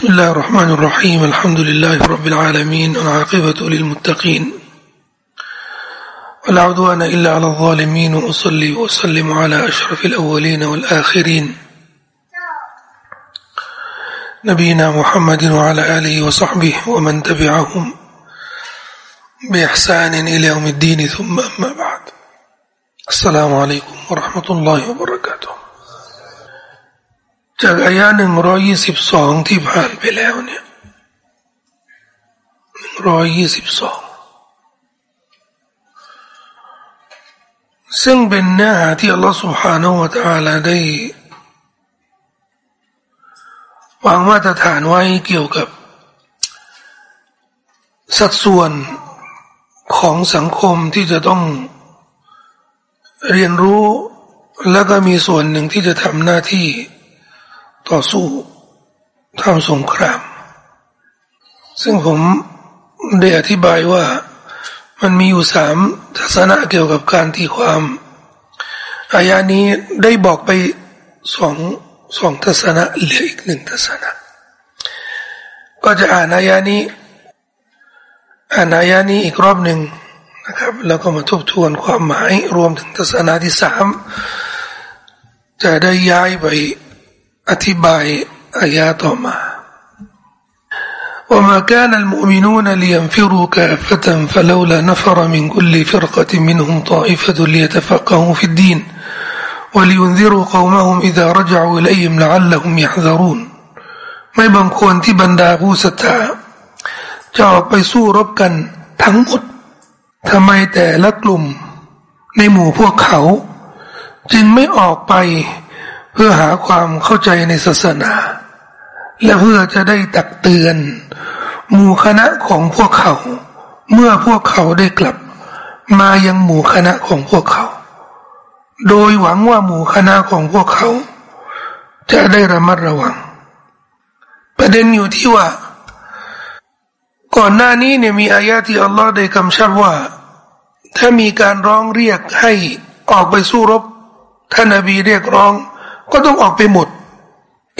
بسم الله الرحمن الرحيم. الحمد لله رب العالمين والعاقبة للمتقين. ولا عدوان إلا على الظالمين وأصلي وأسلم على أشرف الأولين والآخرين. نبينا محمد وعلى آله وصحبه ومن تبعهم بإحسان إلى يوم الدين ثم أما بعد. السلام عليكم ورحمة الله وبركاته. จากอายะหนึ่งร้อยี่สิบสองที่ผ่านไปแล้วเนี่ยหนึ่งร้อยยี่สิบสองซึ่งเป็นเนื้อหาที่อัลลอฮฺ سبحانه และ تعالى ได้วางมาตรฐานไว้เกี่ยวกับ สัดส่วนของสังคมที่จะต้องเรียนรู้ แล้วก็มีส่วนหนึ่งที่จะทำหน้าที่ ต่อสู้ทำสงคราม ซึ่งผมได้อธิบายว่ามันมีอยู่สามทัศนะเกี่ยวกับการที่ความอายานี้ได้บอกไปสองสองทัศนะเหลืออีกหนึ่งทัศนะก็จะอ่านอายานี้อ่านอายานี้อีกรอบหนึ่งนะครับ แล้วก็มาทบทวนความหมายรวมถึงทัศนะที่สามจะได้ย้ายไป อธิบายอายาต่อมา وما كان المؤمنون لينفروا كافة فلولا نفر من كل فرقة منهم طائفة ليتفقهوا في الدين ولينذروا قومهم إذا رجعوا إليهم لعلهم يحذرون ไม่บางคนที่บรรดาผู้ศรัทธาจะออกไปสู้รบกันทั้งหมดทำไมแต่ละกลุ่มในหมู่พวกเขา จึงไม่ออกไป เพื่อหาความเข้าใจในศาสนา และเพื่อจะได้ตักเตือนหมู่คณะของพวกเขา เมื่อพวกเขาได้กลับ มายังหมู่คณะของพวกเขา โดยหวังว่าหมู่คณะของพวกเขา จะได้ระมัดระวัง ประเด็นอยู่ที่ว่า ก่อนหน้านี้เนี่ยมีอายะที่อัลลอฮ์ได้กำชับว่า ถ้ามีการร้องเรียกให้ออกไปสู้รบท่านนบีเรียกร้อง ก็ต้องออกไปหมด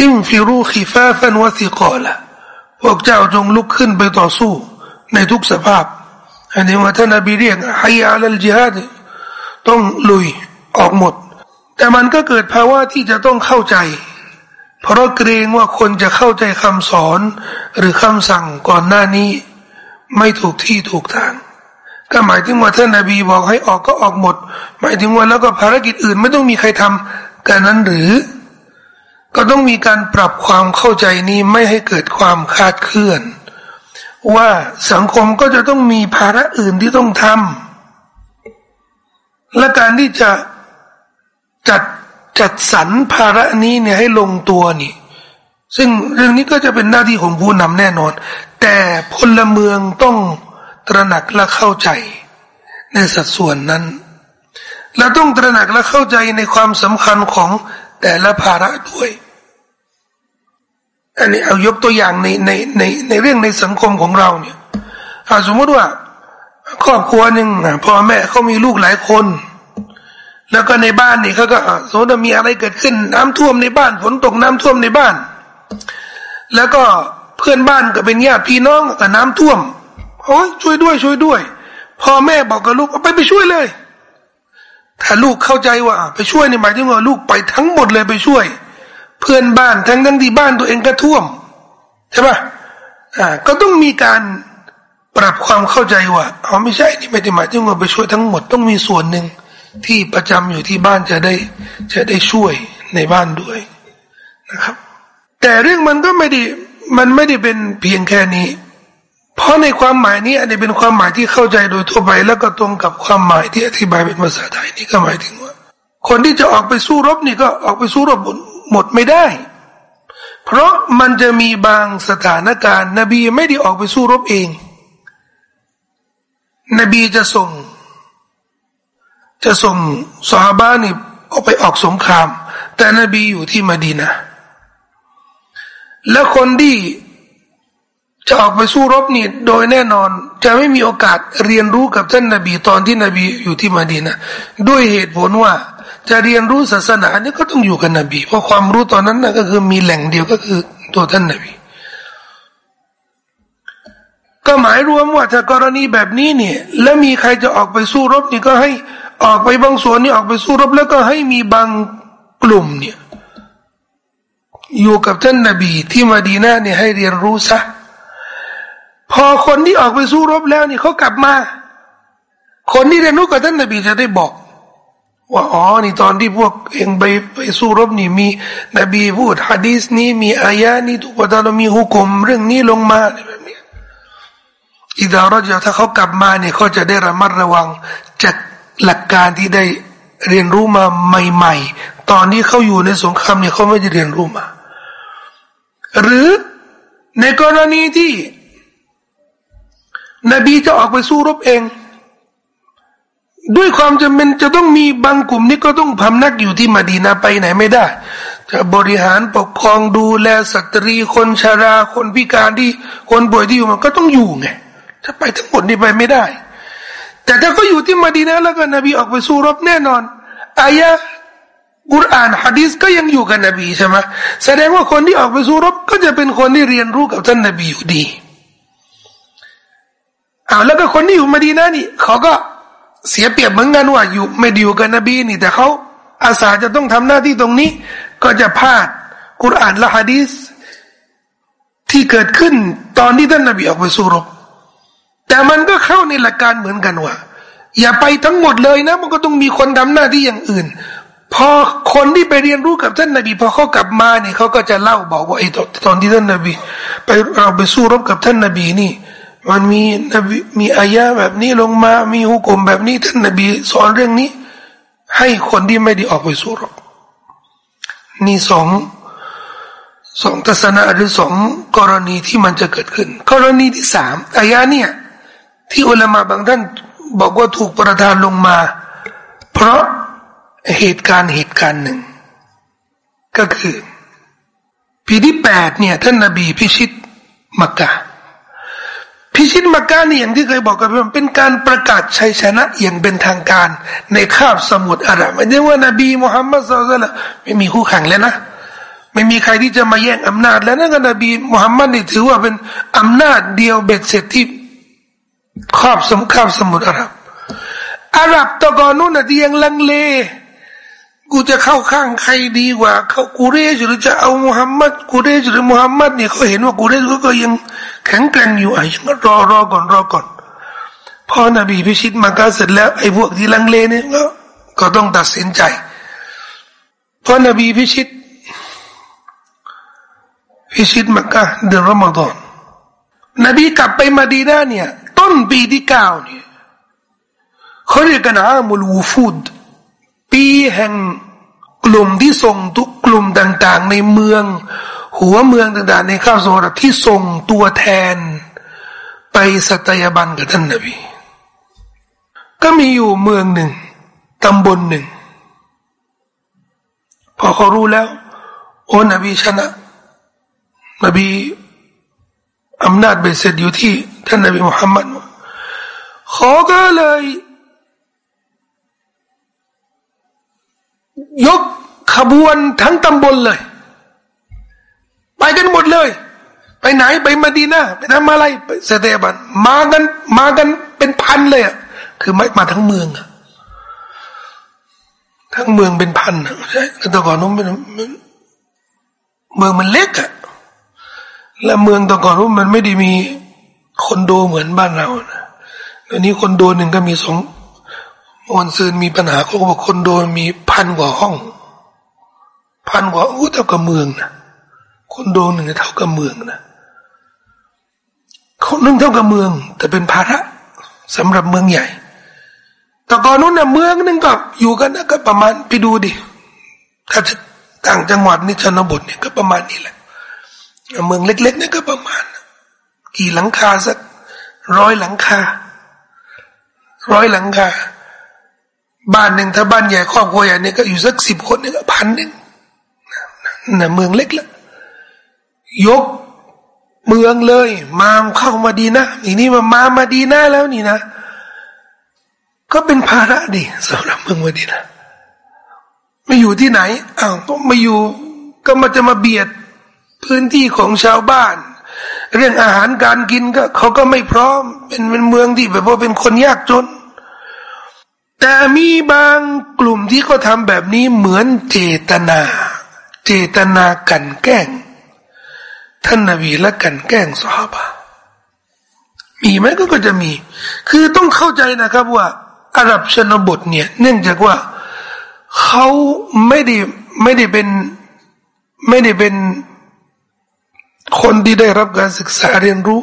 อิมฟิรูขีฟาฟันวสิกอละพวกเจ้าจงลุกขึ้นไปต่อสู้ ในทุกสภาพ อันนี้ว่าท่านนบีเรียกให้อาลัลจิฮัดต้องลุยออกหมด แต่มันก็เกิดภาวะที่จะต้องเข้าใจ เพราะเกรงว่าคนจะเข้าใจคำสอนหรือคำสั่งก่อนหน้านี้ ไม่ถูกที่ถูกทางก็หมายถึงว่าท่านนบีบอกให้ออกก็ออกหมด หมายถึงว่าแล้วก็ภารกิจอื่นไม่ต้องมีใครทำ กันนั้นหรือ ก็ต้องมีการปรับความเข้าใจนี้ไม่ให้เกิดความคาดเคลื่อน ว่าสังคมก็จะต้องมีภาระอื่นที่ต้องทำและการที่จะจัดจัดสรรภาระนี้เนี่ยให้ลงตัวนี่ ซึ่งเรื่องนี้ก็จะเป็นหน้าที่ของผู้นำแน่นอน แต่พลเมืองต้องตระหนักและเข้าใจในสัดส่วนนั้น และต้องตระหนักและเข้าใจในความสำคัญของแต่ละภาระด้วย อันนี้เอายกตัวอย่างในในในในเรื่องในสังคมของเราเนี่ยสมมติว่า ครอบครัวหนึ่งพ่อแม่เขามีลูกหลายคน แล้วก็ในบ้านนี่เขาก็สมมติมีอะไรเกิดขึ้น น้ำท่วมในบ้านฝนตกน้ำท่วมในบ้าน แล้วก็เพื่อนบ้านก็เป็นญาติพี่น้องกับน้ำท่วมโอ้ยช่วยด้วยช่วยด้วยพ่อแม่บอกกับลูกเอาไปไปช่วยเลย ถ้าลูกเข้าใจว่า ไปช่วยในหมายถึงว่าลูกไปทั้งหมดเลยไปช่วย เพื่อนบ้านทั้งทั้งที่บ้านตัวเองก็ท่วมใช่ปะอ่า ก็ต้องมีการปรับความเข้าใจว่าอ๋อไม่ใช่นี่ไม่ได้หมายถึงว่าไปช่วยทั้งหมดต้องมีส่วนหนึ่งที่ประจำอยู่ที่บ้านจะได้ จะได้ช่วยในบ้านด้วยนะครับ แต่เรื่องมันก็ไม่ได้มันไม่ได้เป็นเพียงแค่นี้ เพราะในความหมายนี้อันนี้เป็นความหมายที่เข้าใจโดยทั่วไป แล้วก็ตรงกับความหมายที่อธิบายเป็นภาษาไทยนี่ก็หมายถึงว่า คนที่จะออกไปสู้รบนี่ก็ออกไปสู้รบหมดไม่ได้ เพราะมันจะมีบางสถานการณ์ นบีไม่ได้ออกไปสู้รบเอง นบีจะส่ง จะส่งสาบ้านี่ออกไปออกสงคราม แต่นบีอยู่ที่มดีนะและคนที่ จะออกไปสู้รบนี่โดยแน่นอน จะไม่มีโอกาสเรียนรู้กับท่านนาบีตอนที่นบีอยู่ที่มาดีนะด้วยเหตุผลว่าจะเรียนรู้ศาสนาเนี่ยก็ต้องอยู่กับนบี เพราะความรู้ตอนนั้นนะก็คือมีแหล่งเดียวก็คือตัวท่านนาบี ก็หมายรวมว่าถ้ากรณีแบบนี้เนี่ย แล้วมีใครจะออกไปสู้รบนี่ก็ให้ออกไปบางส่วนนี่ออกไปสู้รบแล้วก็ให้มีบางกลุ่มเนี่ย อยู่กับท่านนาบีที่มาดีนาเนี่ยให้เรียนรู้ซะ อคนที่ออกไปสู้รบแล้วนี่เขากลับมา คนที่เรียนรู้กับท่านนบีจะได้บอก ว่าอ๋อนี่ตอนที่พวกเองไปไปสู้รบนี่มี นบีพูดฮะดีสนี้มีอายะนี้ทุกประการมีหุกมเรื่องนี้ลงมาแบบนี้อิดารจะถ้าเขากลับมาเนี่ยเขาจะได้ระมัดระวังจากหลักการที่ได้เรียนรู้มาใหม่ ๆ ตอนนี้เขาอยู่ในสงครามเนี่ยเขาไม่ได้เรียนรู้มา หรือในกรณีที่ นบีจะออกไปสู้รบเอง ด้วยความจำเป็นจะต้องมีบางกลุ่มนี้ก็ต้องพำนักอยู่ที่มาดีนาไปไหนไม่ได้ จะบริหารปกครองดูแลสตรีคนชารา คนพิการที่คนป่วยที่อยู่มันก็ต้องอยู่ไงถ้าไปทั้งหมดนี่ไปไม่ได้ แต่ถ้าก็อยู่ที่มาดีนาแล้วก็นบีออกไปสู้รบแน่นอนอายะกุรอานฮะดีสก็ยังอยู่กับนบีใช่ไหมแสดงว่าคนที่ออกไปสู้รบก็จะเป็นคนที่เรียนรู้กับท่านนบีอยู่ดี อ้าวแล้วก็คนที่อยู่มาดีนานี่เขาก็เสียเปรียบเหมือนกันว่าอยู่ไม่ดีอยู่กับนบีนี่ แต่เขาอาสาจะต้องทำหน้าที่ตรงนี้ ก็จะพลาดกุรอานและฮะดีสที่เกิดขึ้นตอนที่ท่านนบีออกไปสู้รบแต่มันก็เข้าในหลักการเหมือนกันว่า อย่าไปทั้งหมดเลยนะ มันก็ต้องมีคนทำหน้าที่อย่างอื่น พอคนที่ไปเรียนรู้กับท่านนบีพอเขากลับมาเนี่ยเขาก็จะเล่าบอกว่าไอ้ตอนที่ท่านนบี ไปเราไปสู้รบกับท่านนบีนี่ มันมีนบีมีอายะแบบนี้ลงมา มีหุกกลมแบบนี้ท่านนบีสอนเรื่องนี้ ให้คนที่ไม่ได้ออกไปสู้รบนี่สองสองทัศนะหรือสองกรณีที่มันจะเกิดขึ้น กรณีที่สามอายะเนี่ย ที่อุลามะบางท่านบอกว่าถูกประทานลงมา เพราะเหตุการณ์เหตุการณ์หนึ่ง ก็คือ ปีที่แปดเนี่ย ท่านนบีพิชิตมักกะ พิชิตมักกะนี่อย่างที่เคยบอกกันเป็นการประกาศชัยชนะอย่างเป็นทางการ ในคาบสมุทรอาหรับไม่ใช่ว่านบีมุฮัมมัดสุลตัลไม่มีคู่แข่งแล้วนะไม่มีใครที่จะมาแย่งอำนาจ แล้วนั่นก็นบีมุฮัมมัดนี่ถือว่าเป็นอำนาจเดียวเบ็ดเสร็จที่ครอบสมคาบสมุทรอาหรับอาหรับตะกอนนู้นนะที่ยังลังเล กูจะเข้าข้างใครดีกว่า เขากูเรชหรือจะเอามุฮัมมัดกูเรชหรือมุฮัมมัดเนี่ยเขาเห็นว่ากูเรชก็ยังแข็งแกร่งอยู่ไอ้ยังรอรอก่อนรอก่อนพอนบีพิชิตมักกะเสร็จแล้วไอ้พวกที่ลังเลเนี่ยก็ก็ต้องตัดสินใจพอนบีพิชิต พิชิตมักกะเดือนรอมฎอนนบีกลับไปมาดีนาเนี่ย ต้นปีที่เก้าเนี่ยเขาเรียกกันอามุลวูฟูด ปีแห่งกลุ่มที่ส่งทุกกลุ่มต่าง ๆ ในเมือง หัวเมืองต่าง ๆ ในข้าวสรที่ส่งตัวแทน ไปสัตยาบันกับท่านนบีก็มีอยู่เมืองหนึ่งตำบลหนึ่ง พอเขารู้แล้ว โอ้นบีชนะนบีอำนาจเบ็ดเสร็จอยู่ที่ท่านนบีมุฮัมมัดขอก็เลย ยกขบวนทั้งตำบลเลย ไปกันหมดเลย ไปไหนไปมาดีนาไปทำอะไรไปเสดบันมากันมากันเป็นพันเลยอะคือไม่มาทั้งเมืองอะทั้งเมืองเป็นพันใช่แต่ก่อนนู้นเมืองมันเล็กอะและเมืองตะก่อนว่ามันไม่ได้มีคอนโดเหมือนบ้านเรานะอันนี้คอนโดหนึ่งก็มีสอง วันซืนมีปัญหาเขาบอกคนโดนมีพันกว่าห้อง พันกว่าอู้เท่ากับเมืองนะคนโดนหนึ่งเท่ากับเมืองนะคนนึงเท่ากับเมือง แต่เป็นภาระสำหรับเมืองใหญ่ แต่ก่อนนู้นเนี่ยเมืองนึงก็อยู่กันนะก็ประมาณไปดูดิถ้าจะต่างจังหวัดนี่ชนบทเนี่ยก็ประมาณนี้แหละเมืองเล็กๆนี่ก็ประมาณ กี่หลังคาสักร้อยหลังคาร้อยหลังคา บ้านหนึ่งถ้าบ้านใหญ่ครอบครัวใหญ่เนี่ยก็อยู่สักสิบคนนี่ก็พันหนึ่งนะเมืองเล็กละยกเมืองเลย มาเข้ามาดีนะอีนี่มามามาดีนะแล้วนี่นะ ก็เป็นภาระดีสำหรับเมืองมาดีนะไม่อยู่ที่ไหนอ้าวก็มาอยู่ ก็มาจะมาเบียดพื้นที่ของชาวบ้าน เรื่องอาหารการกินก็เขาก็ไม่พร้อม เป็นเป็นเมืองที่แบบว่าเป็นคนยากจน แต่มีบางกลุ่มที่เขาทำแบบนี้เหมือนเจตนา เจตนากันแกล้ง ท่านนบีและกันแกล้งสฮาบะมีไหมก็ก็จะมี คือต้องเข้าใจนะครับว่าอาหรับชนบทเนี่ย เนื่องจากว่าเขาไม่ได้ไม่ได้เป็นไม่ได้เป็นคนที่ได้รับการศึกษาเรียนรู้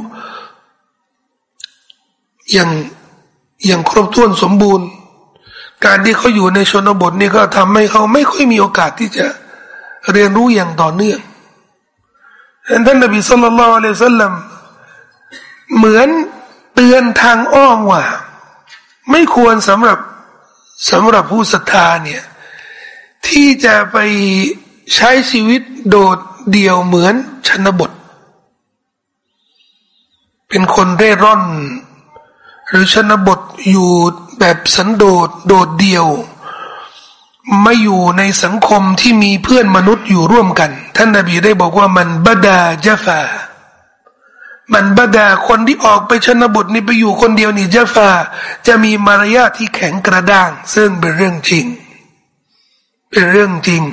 อย่างอย่างครบถ้วนสมบูรณ์ การที่เขาอยู่ในชนบทนี่ก็ทำให้เขาไม่ค่อยมีโอกาสที่จะเรียนรู้อย่างต่อเนื่องท่านนบีสุลต่านละอัลลอฮฺสัลลัมเหมือนเตือนทางอ้อมว่า ไม่ควรสำหรับสำหรับผู้ศรัทธาเนี่ยที่จะไปใช้ชีวิตโดดเดี่ยวเหมือนชนบท เป็นคนเร่ร่อน หรือชนบทอยู่แบบสันโดษโดดเดี่ยว ไม่อยู่ในสังคมที่มีเพื่อนมนุษย์อยู่ร่วมกัน ท่านนาบีได้บอกว่ามันบดาจฟา มันบดาคนที่ออกไปชนบทนี่ไปอยู่คนเดียวนี่จฟา จะมีมารยาทที่แข็งกระด้าง ซึ่งเป็นเรื่องจริง เป็นเรื่องจริง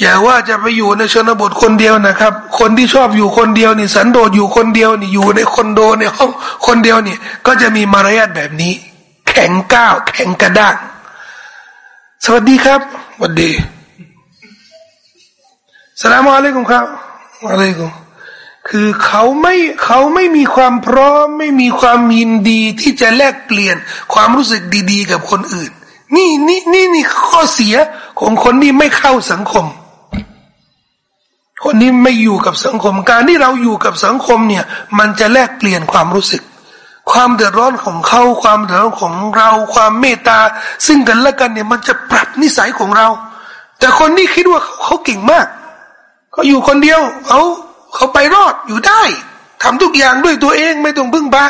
อย่าว่าจะไปอยู่ในชนบทคนเดียวนะครับ คนที่ชอบอยู่คนเดียวนี่สันโดษอยู่คนเดียวนี่อยู่ในคอนโดในห้องคนเดียวนี่ก็จะมีมารยาทแบบนี้ แข็งก้าวแข็งกระด้างสวัสดีครับสวัสดีสลามอะลัยกุมครับอะลัยกุมคือเขาไม่เขาไม่มีความพร้อม ไม่มีความยินดีที่จะแลกเปลี่ยนความรู้สึกดี ๆ กับคนอื่น นี่นี่นี่นี่ข้อเสียของคนที่ไม่เข้าสังคม คนนี้ไม่อยู่กับสังคมการที่เราอยู่กับสังคมเนี่ย มันจะแลกเปลี่ยนความรู้สึก ความเดือดร้อนของเขาความเดือดร้อนของเราความเมตตา ซึ่งกันและกันเนี่ยมันจะปรับนิสัยของเรา แต่คนนี้คิดว่าเขาเขาเก่งมากเขาอยู่คนเดียวเขาเขาไปรอดอยู่ได้ทำทุกอย่างด้วยตัวเองไม่ต้องพึ่งพา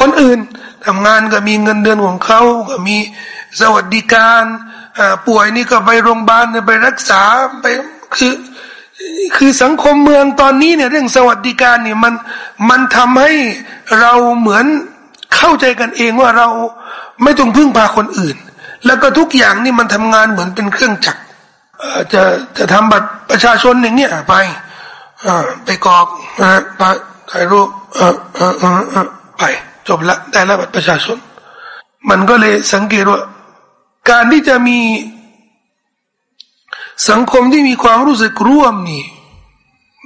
คนอื่นทำงานก็มีเงินเดือนของเขาก็มีสวัสดิการป่วยนี่ก็ไปโรงพยาบาลไปรักษาไปคือ คือสังคมเมืองตอนนี้เนี่ยเรื่องสวัสดิการเนี่ยมันมันทำให้เราเหมือนเข้าใจกันเองว่าเราไม่ต้องพึ่งพาคนอื่น แล้วก็ทุกอย่างนี่มันทำงานเหมือนเป็นเครื่องจักรจะจะทำบัตรประชาชนอย่างเนี้ยไปไปกรอกไปถ่ายรูปไปจบละได้แล้วบัตรประชาชน มันก็เลยสังเกตว่า การที่จะมี สังคมที่มีความรู้สึกร่วมนี่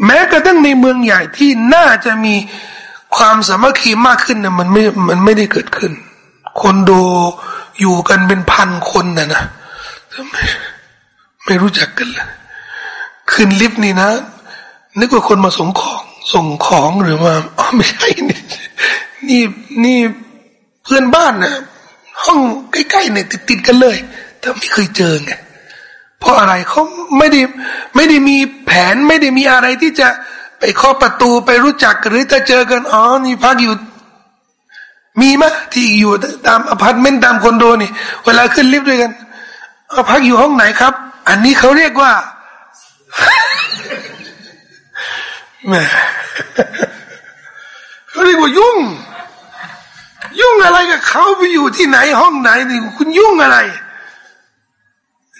แม้กระทั่งในเมืองใหญ่ที่น่าจะมีความสามัคคีมากขึ้นนะมันไม่มันไม่ได้เกิดขึ้น คนโดอยู่กันเป็นพันคนนะนะไม่ไม่รู้จักกันเลยขึ้นลิฟต์นี่นะ นึกว่าคนมาส่งของส่งของหรือว่าอ๋อไม่ใช่นี่นี่นี่เพื่อนบ้านนะห้องใกล้ๆเนี่ยติดๆกันเลย แต่ไม่เคยเจอไง เพราะอะไรเขาไม่ได้ไม่ได้มีแผนไม่ได้มีอะไรที่จะไปเคาะประตูไปรู้จักหรือจะเจอกันอ๋อนี่พักอยู่ มีมะที่อยู่ตามอพาร์ตเมนต์ตามคอนโดนี่ เวลาขึ้นลิฟต์ด้วยกันเอาพักอยู่ห้องไหนครับ อันนี้เขาเรียกว่าแม่เขาเรียกว่ายุ่ง ยุ่งอะไรกับเขาไปอยู่ที่ไหนห้องไหนนี่คุณยุ่งอะไร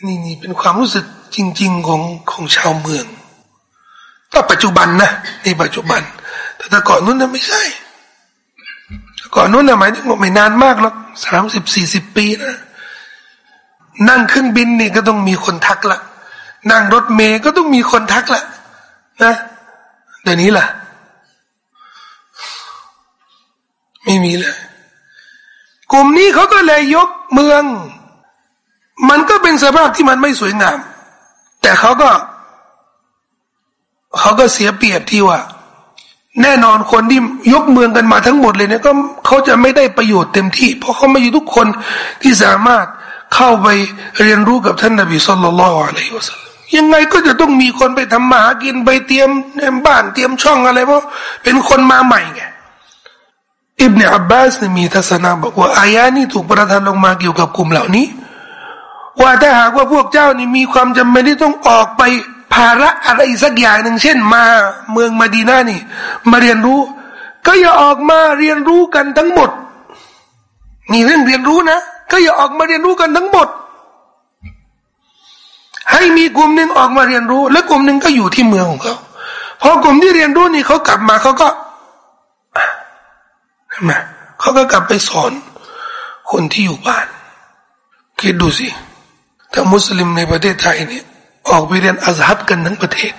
นี่นี่เป็นความรู้สึกจริง ๆ ของของชาวเมืองก็ปัจจุบันนะในปัจจุบัน แต่แต่ก่อนนู้นน่ะไม่ใช่ก่อนนู้นนะหมายถึงไม่นานมากหรอกสามสิบสี่สิบปีนะนั่งเครื่องบินนี่ก็ต้องมีคนทักละนั่งรถเมย์ก็ต้องมีคนทักละนะเดี๋ยวนี้ล่ะ ไม่มีเลย กลุ่มนี้เขาก็เลยยกเมือง มันก็เป็นสภาพที่มันไม่สวยงาม แต่เขาก็เขาก็เสียเปรียบที่ว่า แน่นอนคนที่ยกเมืองกันมาทั้งหมดเลยเนี่ยก็เขาจะไม่ได้ประโยชน์เต็มที่ เพราะเขาไม่อยู่ทุกคนที่สามารถเข้าไปเรียนรู้กับท่านนบีสุลต่านละอะไรวะสัลยังไงก็จะต้องมีคนไปทำมาหากินไปเตรียมบ้านเตรียมช่องอะไรเพราะเป็นคนมาใหม่ไงอิบเนอับบาสมีทัศนะบอกว่าอายานี้ถูกประทานลงมาเกี่ยวกับกลุ่มเหล่านี้ ว่าถ้าหากว่าพวกเจ้านี่มีความจำเป็นที่ต้องออกไปภาระอะไรสักอย่างหนึ่งเช่นมาเมืองมาดีนานี่ มาเรียนรู้ ก็อย่าออกมาเรียนรู้กันทั้งหมดนี่เรื่องเรียนรู้นะก็อย่าออกมาเรียนรู้กันทั้งหมด ให้มีกลุ่มหนึ่งออกมาเรียนรู้ และกลุ่มหนึ่งก็อยู่ที่เมืองของเขาพอกลุ่มที่เรียนรู้นี่เขากลับมาเขาก็เห็นไหมเขาก็กลับไปสอนคนที่อยู่บ้านคิดดูสิ ถ้ามุสลิมในประเทศไทยนี่ออกไปเรียนอัซฮัดกันทั้งประเทศ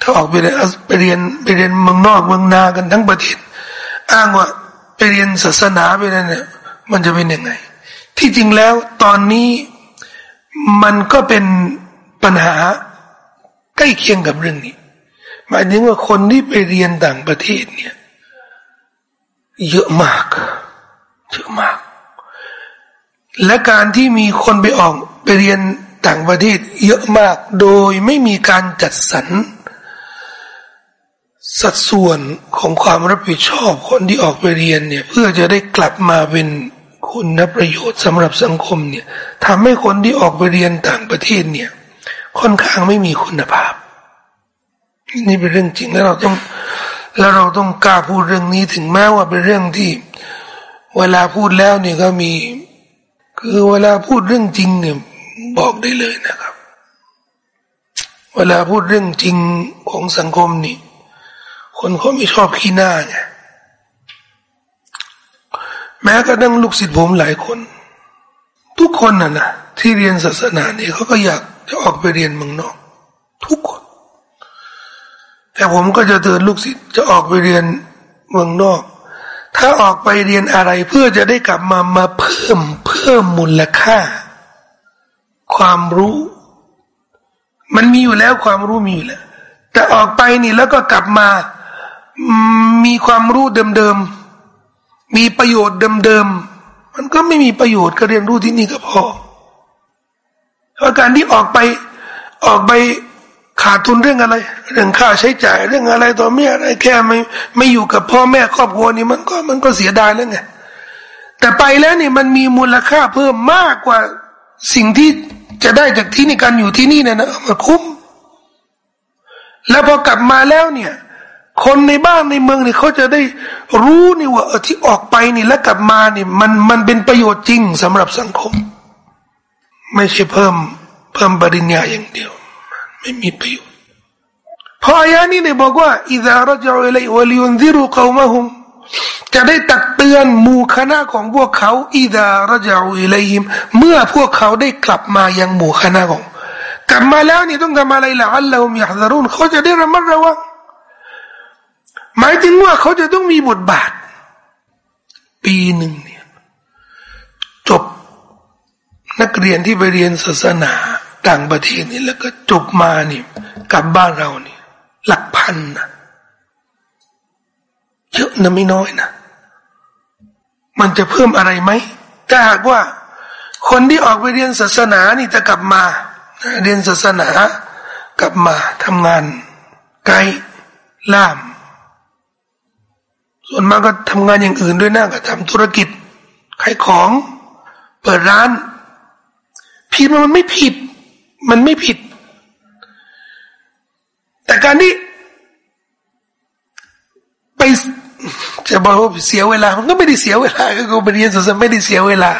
ถ้าออกไปเรียนไปเรียนไปเรียนเมืองนอกเมืองนากันทั้งประเทศ อ้างว่าไปเรียนศาสนาไปนั่นเนี่ยมันจะเป็นยังไง ที่จริงแล้วตอนนี้มันก็เป็นปัญหาใกล้เคียงกับเรื่องนี้ หมายถึงว่าคนที่ไปเรียนต่างประเทศเนี่ยเยอะมากเยอะมาก และการที่มีคนไปออก ไปเรียนต่างประเทศเยอะมากโดยไม่มีการจัดสรรสัดส่วนของความรับผิดชอบคนที่ออกไปเรียนเนี่ย เพื่อจะได้กลับมาเป็นคุณประโยชน์สำหรับสังคมเนี่ยทำให้คนที่ออกไปเรียนต่างประเทศเนี่ย ค่อนข้างไม่มีคุณภาพ นี่เป็นเรื่องจริงแล้วเราต้อง แล้วเราต้องกล้าพูดเรื่องนี้ถึงแม้ว่าเป็นเรื่องที่ เวลาพูดแล้วเนี่ยก็มี คือเวลาพูดเรื่องจริงเนี่ย บอกได้เลยนะครับ เวลาพูดเรื่องจริงของสังคมนี่ คนเขาไม่ชอบขี้หน้าไงแม้กระทั่งลูกศิษย์ผมหลายคน ทุกคนน่ะนะที่เรียนศาสนาเนี่ยเขาก็อยากจะออกไปเรียนเมืองนอก ทุกคน แต่ผมก็จะเตือนลูกศิษย์จะออกไปเรียนเมืองนอก ถ้าออกไปเรียนอะไรเพื่อจะได้กลับมามาเพิ่มเพิ่มมูลค่า ความรู้ มันมีอยู่แล้วความรู้มีอยู่แล้ว แต่ออกไปนี่แล้วก็กลับมา มีความรู้เดิมๆ มีประโยชน์เดิมๆ มันก็ไม่มีประโยชน์ก็เรียนรู้ที่นี่ก็พอเพราะการที่ออกไปออกไปขาดทุนเรื่องอะไร เรื่องค่าใช้จ่าย เรื่องอะไรต่อเมื่ออะไรแค่ไม่ไม่อยู่กับพ่อแม่ครอบครัวนี่มันก็มันก็เสียดายแล้วไงแต่ไปแล้วนี่มันมีมูลค่าเพิ่มมากกว่า สิ่งที่จะได้จากที่นี่การอยู่ที่นี่เนี่ยนะมันคุ้ม แล้วพอกลับมาแล้วเนี่ย คนในบ้านในเมืองเนี่ยเขาจะได้รู้นี่ว่าที่ออกไปนี่แล้วกลับมาเนี่ยมันมันเป็นประโยชน์จริงสำหรับสังคม ไม่ใช่เพิ่มเพิ่มปริญญาอย่างเดียว ไม่มีประโยชน์พออายานี้เนี่ยบอกว่าอิดารจาอิลัยวลิยุนซิรุกาวมะฮุม จะได้ตักเตือนหมู่คณะของพวกเขาอิดารจาอิเลัยิม เมื่อพวกเขาได้กลับมายังหมู่คณะของ กลับมาแล้วนี่ต้องทำอะไรละอัลลอฮฺมิฮะดารุนเขาจะได้ระมัดระวังหมายถึงว่าเขาจะต้องมีบทบาท ปีหนึ่งเนี่ยจบนักเรียนที่ไปเรียนศาสนาต่างประเทศนี่แล้วก็จบมานี่กลับบ้านเรานี่หลักพันนะ เยอะนะไม่น้อยนะ มันจะเพิ่มอะไรไหมถ้าหากว่า คนที่ออกไปเรียนศาสนานี่จะกลับมา เรียนศาสนากลับมาทำงาน ไกลล่าม ส่วนมากก็ทำงานอย่างอื่นด้วยนะก็ทำธุรกิจขายของ เปิดร้าน ผิดมันไม่ผิด มันไม่ผิด แต่การที่ไป จะบอกว่าเสียเวลา มันก็ไม่ได้เสียเวลา ก็ไปเรียนศาสนาไม่ได้เสียเวลา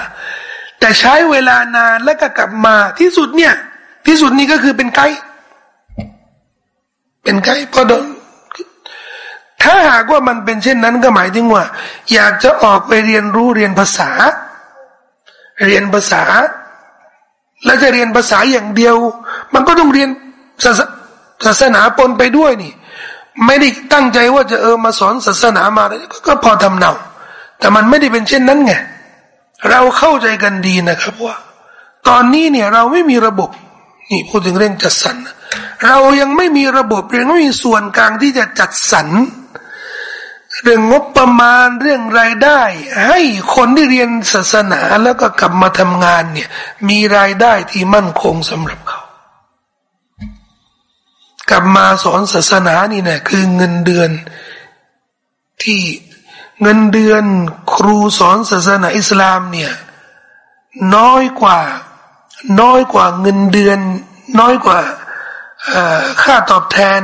แต่ใช้เวลานานแล้วก็กลับมาที่สุดเนี่ย ที่สุดนี่ก็คือเป็นไกด์เป็นไกด์พอโดนถ้าหากว่ามันเป็นเช่นนั้นก็หมายถึงว่า อยากจะออกไปเรียนรู้เรียนภาษา เรียนภาษา แล้วจะเรียนภาษาอย่างเดียว มันก็ต้องเรียนศาสศาสนาปนไปด้วยนี่ ไม่ได้ตั้งใจว่าจะเออมาสอนศาสนามาก็พอทำเนาแต่มันไม่ได้เป็นเช่นนั้นไงเราเข้าใจกันดีนะครับว่า ตอนนี้เนี่ยเราไม่มีระบบนี่พูดถึงเรื่องจัดสรรเรายังไม่มีระบบยังไม่มีส่วนกลางที่จะจัดสรรเรื่องงบประมาณเรื่องรายได้ ให้คนที่เรียนศาสนาแล้วก็กลับมาทำงานเนี่ย มีรายได้ที่มั่นคงสำหรับเขา กลับมาสอนศาสนานี่นะคือเงินเดือนที่เงินเดือนครูสอนศาสนาอิสลามเนี่ยน้อยกว่าน้อยกว่าเงินเดือน น้อยกว่าค่าตอบแทน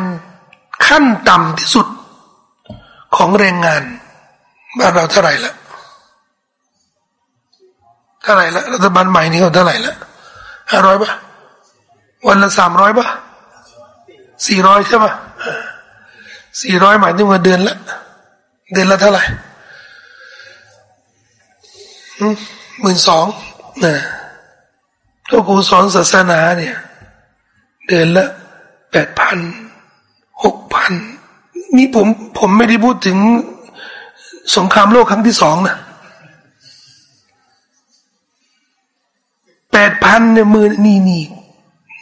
ขั้นต่ำที่สุดของแรงงานบ้านเราเท่าไหร่ละเท่าไหร่ละรัฐบาลใหม่นี่เขาเท่าไหร่ละห้าร้อยปะวันละสามร้อยปะ สี่ร้อยใช่ปะสี่ร้อยหมายถึงว่าเดือนละ เดือนละเท่าไหร่หมื่นสองนะถ้าครูสอนศาสนาเนี่ย เดือนละแปดพันหกพันนี่ผมผมไม่ได้พูดถึงสงครามโลกครั้งที่สองนะแปดพันเนี่ยมือนี่นี่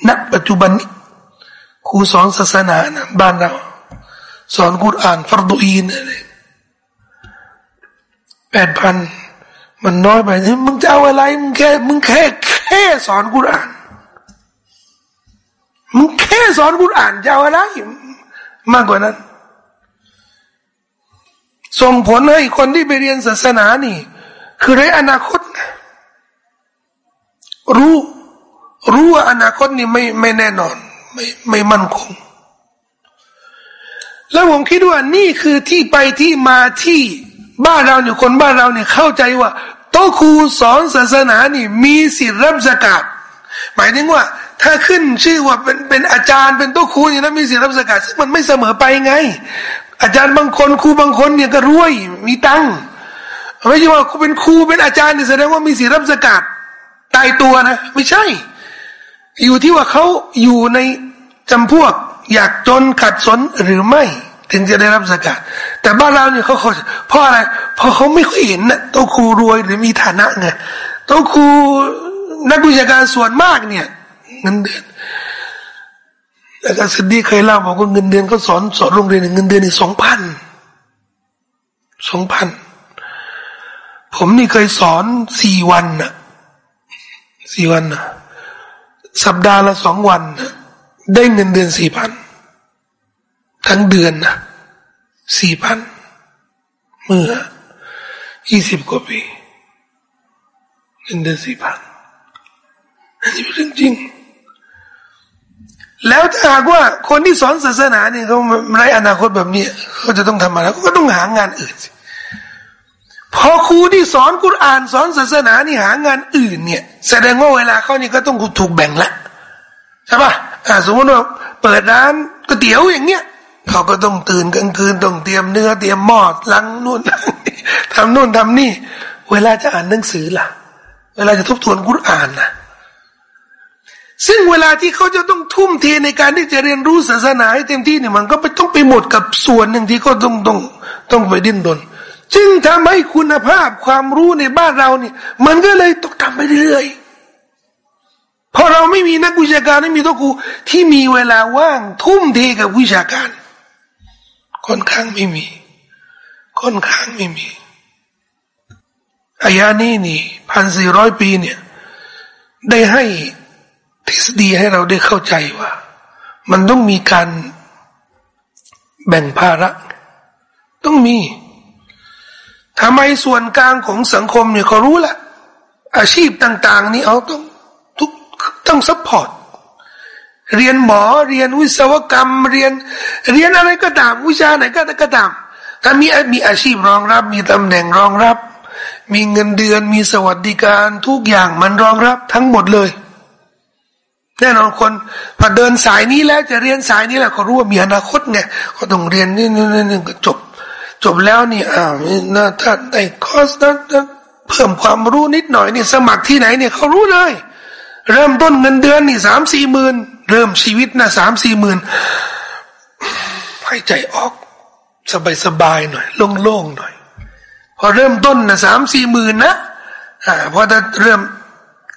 ณปัจจุบันนี้ ครูสอนศาสนานะบ้านเรา สอนกุรอานฟรดูอีนอะไรแปดพันมันน้อยไปมึงจะเอาอะไรมึงแค่มึงแค่แค่สอนกุรอานมึงแค่สอนกุรอานจะเอาอะไรมากกว่านั้นส่งผลให้คนที่ไปเรียนศาสนานี่ คือในอนาคต รู้ รู้ว่าอนาคตนี่ไม่ไม่แน่นอน ไม่ไม่มั่นคง แล้วผมคิดว่านี่คือที่ไปที่มาที่บ้านเราเนี่ยคนบ้านเราเนี่ยเข้าใจว่าโตครูสอนศาสนานี่ มีสิทธิ์รับสกาดหมายถึงว่า ถ้าขึ้นชื่อว่าเป็นเป็นอาจารย์เป็นโตครูนี่นะมีสิทธิ์รับสกาดซึ่งมันไม่เสมอไปไง อาจารย์บางคนครูบางคนเนี่ยก็รวยมีตังค์ไม่ใช่ว่าเป็นครูเป็นอาจารย์เนี่ยแสดงว่ามีสิทธิ์รับสกาดตายตัวนะ ไม่ใช่ อยู่ที่ว่าเขาอยู่ในจำพวก อยากจนขัดสนหรือไม่ ถึงจะได้รับสกัดแต่บ้านเราเนี่ยเขาเขาเพราะอะไรเพราะเขาไม่ค่อยเห็นนะโตครูรวยหรือมีฐานะไงโตครูนักวิชาการส่วนมากเนี่ยเงินเดือนแล้วก็สดีเคยเล่าบอกว่าเงินเดือนเขาสอนสอนโรงเรียนเงินเดือนนี่สองพันสองพันผมนี่เคยสอนสี่วันน่ะสี่วันน่ะ สัปดาห์ละสองวัน ได้เงินเดือนสี่พันทั้งเดือนนะสี่พันเมื่อยี่สิบกว่าปีเงินเดือนสี่พันอันนี้เป็นเรื่องจริง แล้วถ้าหากว่าคนที่สอนศาสนาเนี่ยเขาไร้อนาคตแบบนี้เขาจะต้องทำอะไรเขาก็ต้องหางานอื่นสิ พอครูที่สอนกุรอานสอนศาสนานี่หางานอื่นเนี่ย แสดงว่าเวลาเขานี่ก็ต้องถูกแบ่งละใช่ปะอ่าสมมติว่าเปิดร้านก๋วยเตี๋ยวอย่างเงี้ยเขาก็ต้องตื่นกลางคืนต้องเตรียมเนื้อเตรียมหม้อล้างนู่นทำนู่นทำนี่ เวลาจะอ่านหนังสือล่ะ เวลาจะทบทวนกุรอานนะซึ่งเวลาที่เขาจะต้องทุ่มเทในการที่จะเรียนรู้ศาสนาให้เต็มที่เนี่ยมันก็ไปต้องไปหมดกับส่วนหนึ่งที่เขาต้องต้องต้องไปดิ้นรน จึงทำให้คุณภาพความรู้ในบ้านเราเนี่ย มันก็เลยตกต่ำไปเรื่อยพอเราไม่มีนักวิชาการไม่มีตัวครูที่มีเวลาว่างทุ่มเทกับวิชาการค่อนข้างไม่มีค่อนข้างไม่มีอายานี้นี่พันสี่ร้อยปีเนี่ย ได้ให้ทฤษฎีให้เราได้เข้าใจว่า มันต้องมีการแบ่งภาระ ต้องมี ทำไมส่วนกลางของสังคมเนี่ยเขารู้แหละอาชีพต่าง ๆ นี่เอาต้องทุกต้อง supportเรียนหมอเรียนวิศวกรรม เรียน เรียนอะไรก็ตาม วิชาไหนก็ก็ตาม ถ้ามีมีอาชีพรองรับ มีตำแหน่งรองรับ มีเงินเดือนมีสวัสดิการทุกอย่างมันรองรับทั้งหมดเลย แน่นอนคนพอเดินสายนี้แล้วจะเรียนสายนี้แหละเขารู้ว่ามีอนาคตไงเขาต้องเรียนนี่นี่นี่ก็จบ จบแล้วนี่อ้าวนะถ้าได้คอร์สนะเพิ่มความรู้นิดหน่อยนี่สมัครที่ไหนเนี่ยเขารู้เลย เริ่มต้นเงินเดือนนี่สามสี่หมื่นเริ่มชีวิตนะสามสี่หมื่นให้ใจออก สบายสบายหน่อย โล่งๆหน่อย พอเริ่มต้นนะสามสี่หมื่นนะอ่าพอจะเริ่ม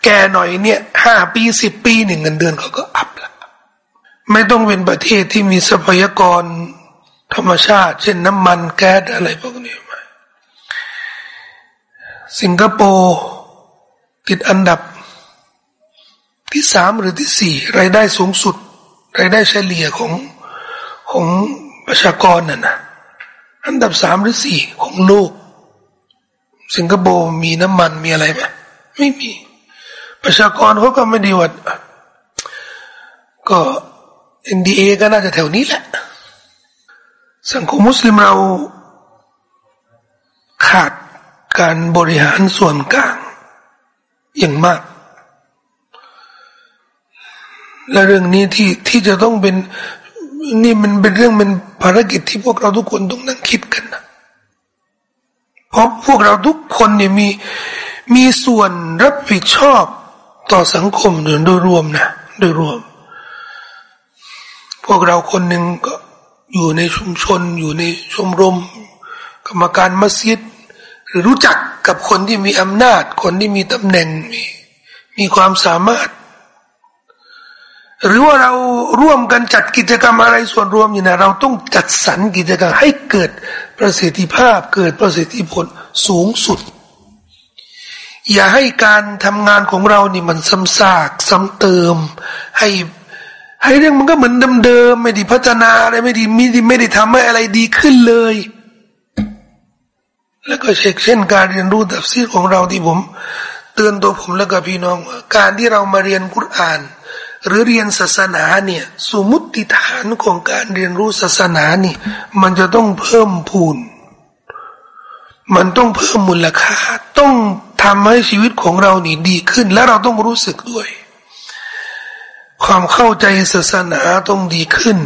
แก่หน่อยเนี่ยห้าปีสิบปีหนึ่งเงินเดือนเขาก็อัพละไม่ต้องเป็นประเทศที่มีทรัพยากร ธรรมชาติ เช่นน้ำมันแก๊สอะไรพวกนี้มาสิงคโปร์ติดอันดับที่สามหรือที่สี่รายได้สูงสุด รายได้เฉลี่ยของของประชากรน่ะนะอันดับสามหรือสี่ของโลก สิงคโปร์มีน้ำมันมีอะไรไหมไม่มี ประชากรเขาก็ไม่ดีวัดก็เอ็นดีเอก็น่าจะแถวนี้แหละ สังคมมุสลิมเรา ขาดการบริหารส่วนกลางอย่างมาก และเรื่องนี้ที่ที่จะต้องเป็นนี่มันเป็นเรื่องเป็นภารกิจที่พวกเราทุกคนต้องนั่งคิดกันนะเพราะพวกเราทุกคนเนี่ยมีมีส่วนรับผิดชอบต่อสังคมโดยรวมนะโดยรวม พวกเราคนหนึ่งก็ อยู่ในชุมชน อยู่ในชมรม กรรมการมัสยิด หรือรู้จักกับคนที่มีอำนาจ คนที่มีตำแหน่งมีมีความสามารถ หรือว่าเราร่วมกันจัดกิจกรรมอะไรส่วนรวมอยู่นะเราต้องจัดสรรกิจกรรมให้เกิดประสิทธิภาพ เกิดประสิทธิผลสูงสุด อย่าให้การทำงานของเรานี่มันซ้ำซากซ้ำเติมให้ ให้เรื่องมันก็เหมือนเดิมๆไม่ได้พัฒนาอะไรไม่ได้ไม่ได้ไม่ได้ทำให้อะไรดีขึ้นเลย แล้วก็เช็คเช่นการเรียนรู้ตัฟซีของเราที่ผม เตือนตัวผมแล้วก็พี่น้องว่าการที่เรามาเรียนกุรอาน หรือเรียนศาสนาเนี่ย สมมติฐานของการเรียนรู้ศาสนานี่ มันจะต้องเพิ่มพูน มันต้องเพิ่มมูลค่า ต้องทำให้ชีวิตของเรานี่ดีขึ้น และเราต้องรู้สึกด้วย ความเข้าใจศาสนาต้องดีขึ้น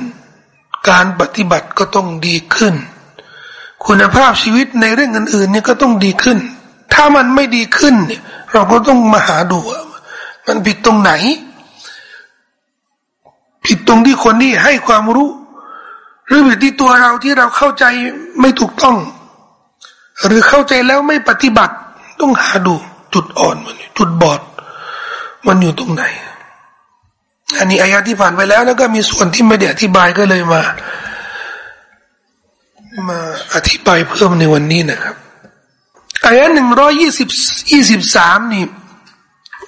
การปฏิบัติก็ต้องดีขึ้น คุณภาพชีวิตในเรื่องอื่นๆเนี่ยก็ต้องดีขึ้น ถ้ามันไม่ดีขึ้นเนี่ยเราก็ต้องมาหาดูมันผิดตรงไหน ผิดตรงที่คนที่ให้ความรู้ หรือผิดที่ตัวเราที่เราเข้าใจไม่ถูกต้อง หรือเข้าใจแล้วไม่ปฏิบัติ ต้องหาดูจุดอ่อนมันจุดบอด มันอยู่ตรงไหน อันนี้อายะที่ผ่านไปแล้ว แล้วก็มีส่วนที่ไม่ได้อธิบายก็เลยมา มาอธิบายเพิ่มในวันนี้นะครับอายะหนึ่งร้อยยี่สิบยี่สิบสามนี่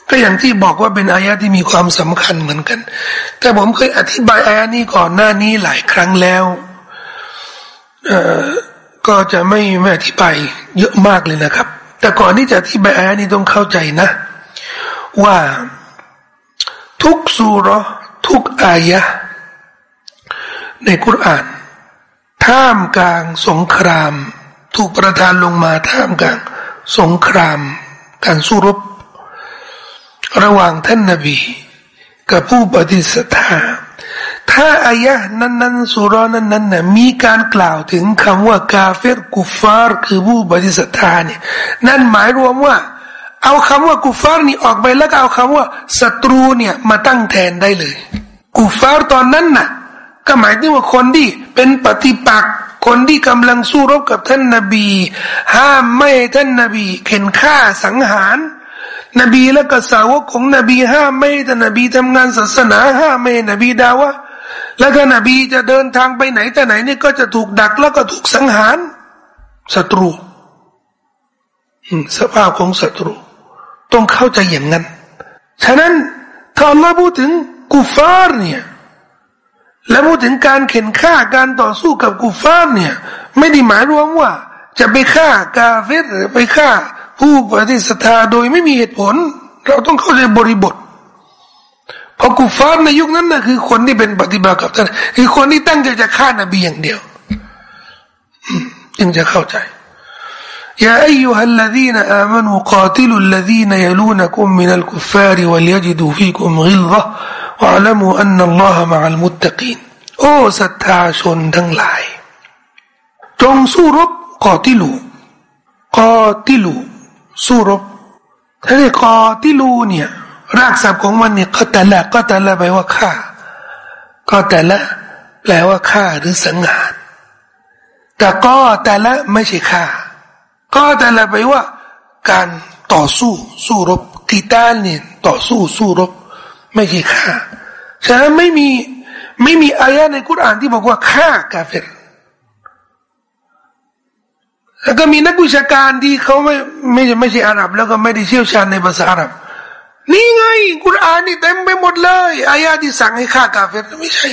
ก็อย่างที่บอกว่าเป็นอายะที่มีความสำคัญเหมือนกัน แต่ผมเคยอธิบายอายะนี้ก่อนหน้านี้หลายครั้งแล้ว เอ่อก็จะไม่ไม่อธิบายเยอะมากเลยนะครับ แต่ก่อนที่จะอธิบายอายะนี้ต้องเข้าใจนะ ว่า ทุกสุรทุกอายะ ในคุรานท่ามกลางสงคราม ถูกประทานลงมาท่ามกลางสงคราม การสู้รบ ระหว่างท่านนบี กับผู้ปฏิสัทธาถ้าอายะนั้นนั้นสุรนั้นนั้นนะมีการกล่าวถึงคำว่ากาเฟรกุฟาร์คือผู้ปฏิสัทธาเนี่ยนั่นหมายรวมว่า เอาคำว่ากุฟาร์นี่ออกไปแล้วก็เอาคำว่าศัตรูเนี่ยมาตั้งแทนได้เลย กุฟาร์ตอนนั้นน่ะ ก็หมายถึงว่าคนที่เป็นปฏิปักษ์คนที่กำลังสู้รบกับท่านนาบี ห้ามไม่ท่านนาบี เข็นฆ่าสังหาร นบีและก็สาวกของนบีห้ามไม่ท่านนบีทำงานศาสนาห้ามไม่นบีดาวะแล้วก็นบีจะเดินทางไปไหนแต่ไหนนี่ก็จะถูกดักแล้วก็ถูกสังหารศัตรูสภาพของศัตรู ต้องเข้าใจอย่างนั้น ฉะนั้นถ้าอัลลอฮ์พูดถึงกุฟาร์เนี่ยและพูดถึงการเข็นฆ่าการต่อสู้กับกุฟาร์เนี่ย ไม่ได้หมายรวมว่า จะไปฆ่ากาเฟรหรือไปฆ่า ผู้ปฏิสัทธาโดยไม่มีเหตุผล เราต้องเข้าใจบริบทเพราะกุฟาร์ในยุคนั้นนะคือคนที่เป็นปฏิบัติกับท่านคือคนที่ตั้งใจจะฆ่านาบีอย่างเดียวจึงจะเข้าใจ يا أيها الذين آمنوا قاتلوا الذين يلونكم من الكفار وليجدوا فيكم غلظة واعلموا أن الله مع المتقين โอ้ศรัทธาชนทั้งหลายจงสู้รบกอติลูกอติลูสู้รบถ้าเรียกกอติลูเนี่ยรากศัพท์ของมันเนี่ยก็แต่ละก็แต่ละแปลว่าฆ่าก็แต่ละแปลว่าฆ่าหรือสังหารแต่ก็แต่ละไม่ใช่ฆ่า ก็แต่ละไปว่า การต่อสู้สู้รบกีตาเนี่ยต่อสู้สู้รบ ไม่ใช่ฆ่าฉะนั้นไม่มีไม่มีอายะในกุรอานที่บอกว่าฆ่ากาเฟรแล้วก็มีนักวิชาการที่เขาไม่ไม่ไม่ใช่อาหรับ แล้วก็ไม่ได้เชี่ยวชาญในภาษาอาหรับ นี่ไงกุรอานนี่เต็มไปหมดเลยอายะที่สั่งให้ฆ่ากาเฟรไม่ใช่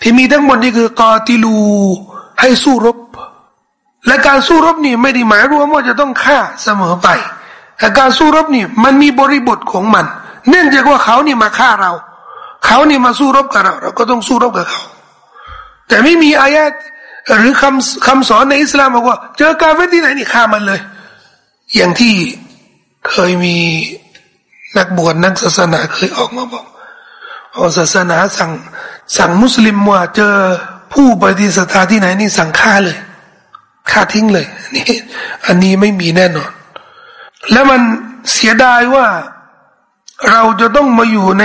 ที่มีทั้งหมดนี่คือกอติลูให้สู้รบ และการสู้รบนี่ไม่ได้หมายรวมว่าจะต้องฆ่าเสมอไปแต่การสู้รบนี่มันมีบริบทของมัน เนื่องจากว่าเขานี่มาฆ่าเรา เขานี่มาสู้รบกับเรา เราก็ต้องสู้รบกับเขา แต่ไม่มีอายะหรือคำคำสอนในอิสลามบอกว่า เจอกาเฟที่ไหนนี่ฆ่ามันเลย อย่างที่เคยมีนักบวชนักศาสนาเคยออกมาบอกว่าศาสนาสั่งสั่งมุสลิมว่าเจอผู้ปฏิสธาที่ไหนนี่สั่งฆ่าเลย ฆ่าทิ้งเลยนี่อันนี้ไม่มีแน่นอน แล้วมันเสียดายว่าเราจะต้องมาอยู่ใน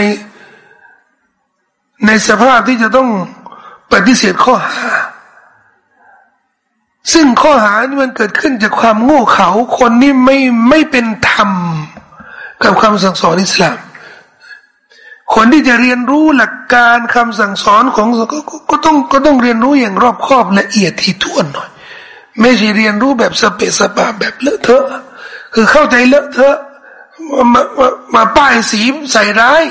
ในสภาพที่จะต้องปฏิเสธข้อหา ซึ่งข้อหานี่มันเกิดขึ้นจากความโง่เขลาคนนี่ไม่ไม่เป็นธรรม กับคำสั่งสอนอิสลาม คนที่จะเรียนรู้หลักการคำสั่งสอนของกก็ต้องก็ต้องเรียนรู้อย่างรอบคอบละเอียดที่ถ้วนหน่อย ไม่ใช่เรียนรู้แบบสเปสปาแบบเลอะเทอะ คือเข้าใจเลอะเทอะมามามาป้ายสีใส่ร้าย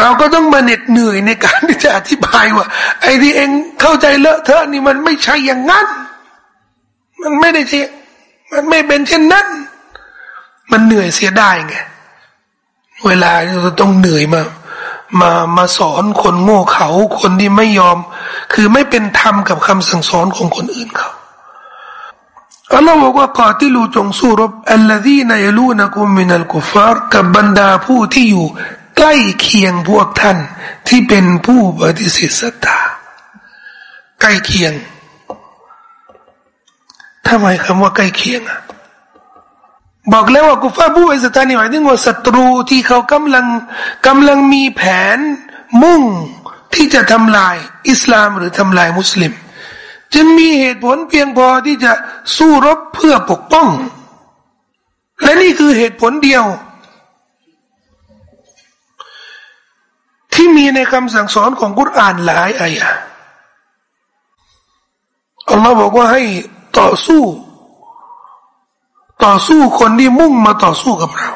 เราก็ต้องมาเหน็ดเหนื่อยในการที่จะอธิบายว่า ไอ้ที่เองเข้าใจเลอะเทอะนี่มันไม่ใช่อย่างนั้น มันไม่ได้ใช่มันไม่เป็นเช่นนั้น มันเหนื่อยเสียได้ไง เวลาเราต้องเหนื่อยมา มามาสอนคนโง่เขาคนที่ไม่ยอม คือไม่เป็นธรรมกับคำสั่งสอนของคนอื่นเขา อัลลอฮ์บอกว่ากอติลูจงสู้รบอัลลฮีนายลูนักุมินัลกุฟาร์กับบรรดาผู้ที่อยู่ใกล้เคียงพวกท่าน ที่เป็นผู้ปฏิเสธศรัทธาใกล้เคียงทำไมคำว่าใกล้เคียงอะบอกแล้วว่ากุฟาผู้ไอสตานี่หมายถึงว่าศัตรูที่เขากำลังกำลังมีแผนมุ่งที่จะทำลายอิสลามหรือทำลายมุสลิม จึงมีเหตุผลเพียงพอที่จะสู้รบเพื่อปกป้อง และนี่คือเหตุผลเดียว ที่มีในคำสั่งสอนของกุรอานหลายอายะอัลลอฮ์บอกว่าให้ต่อสู้ ต่อสู้คนที่มุ่งมาต่อสู้กับเรา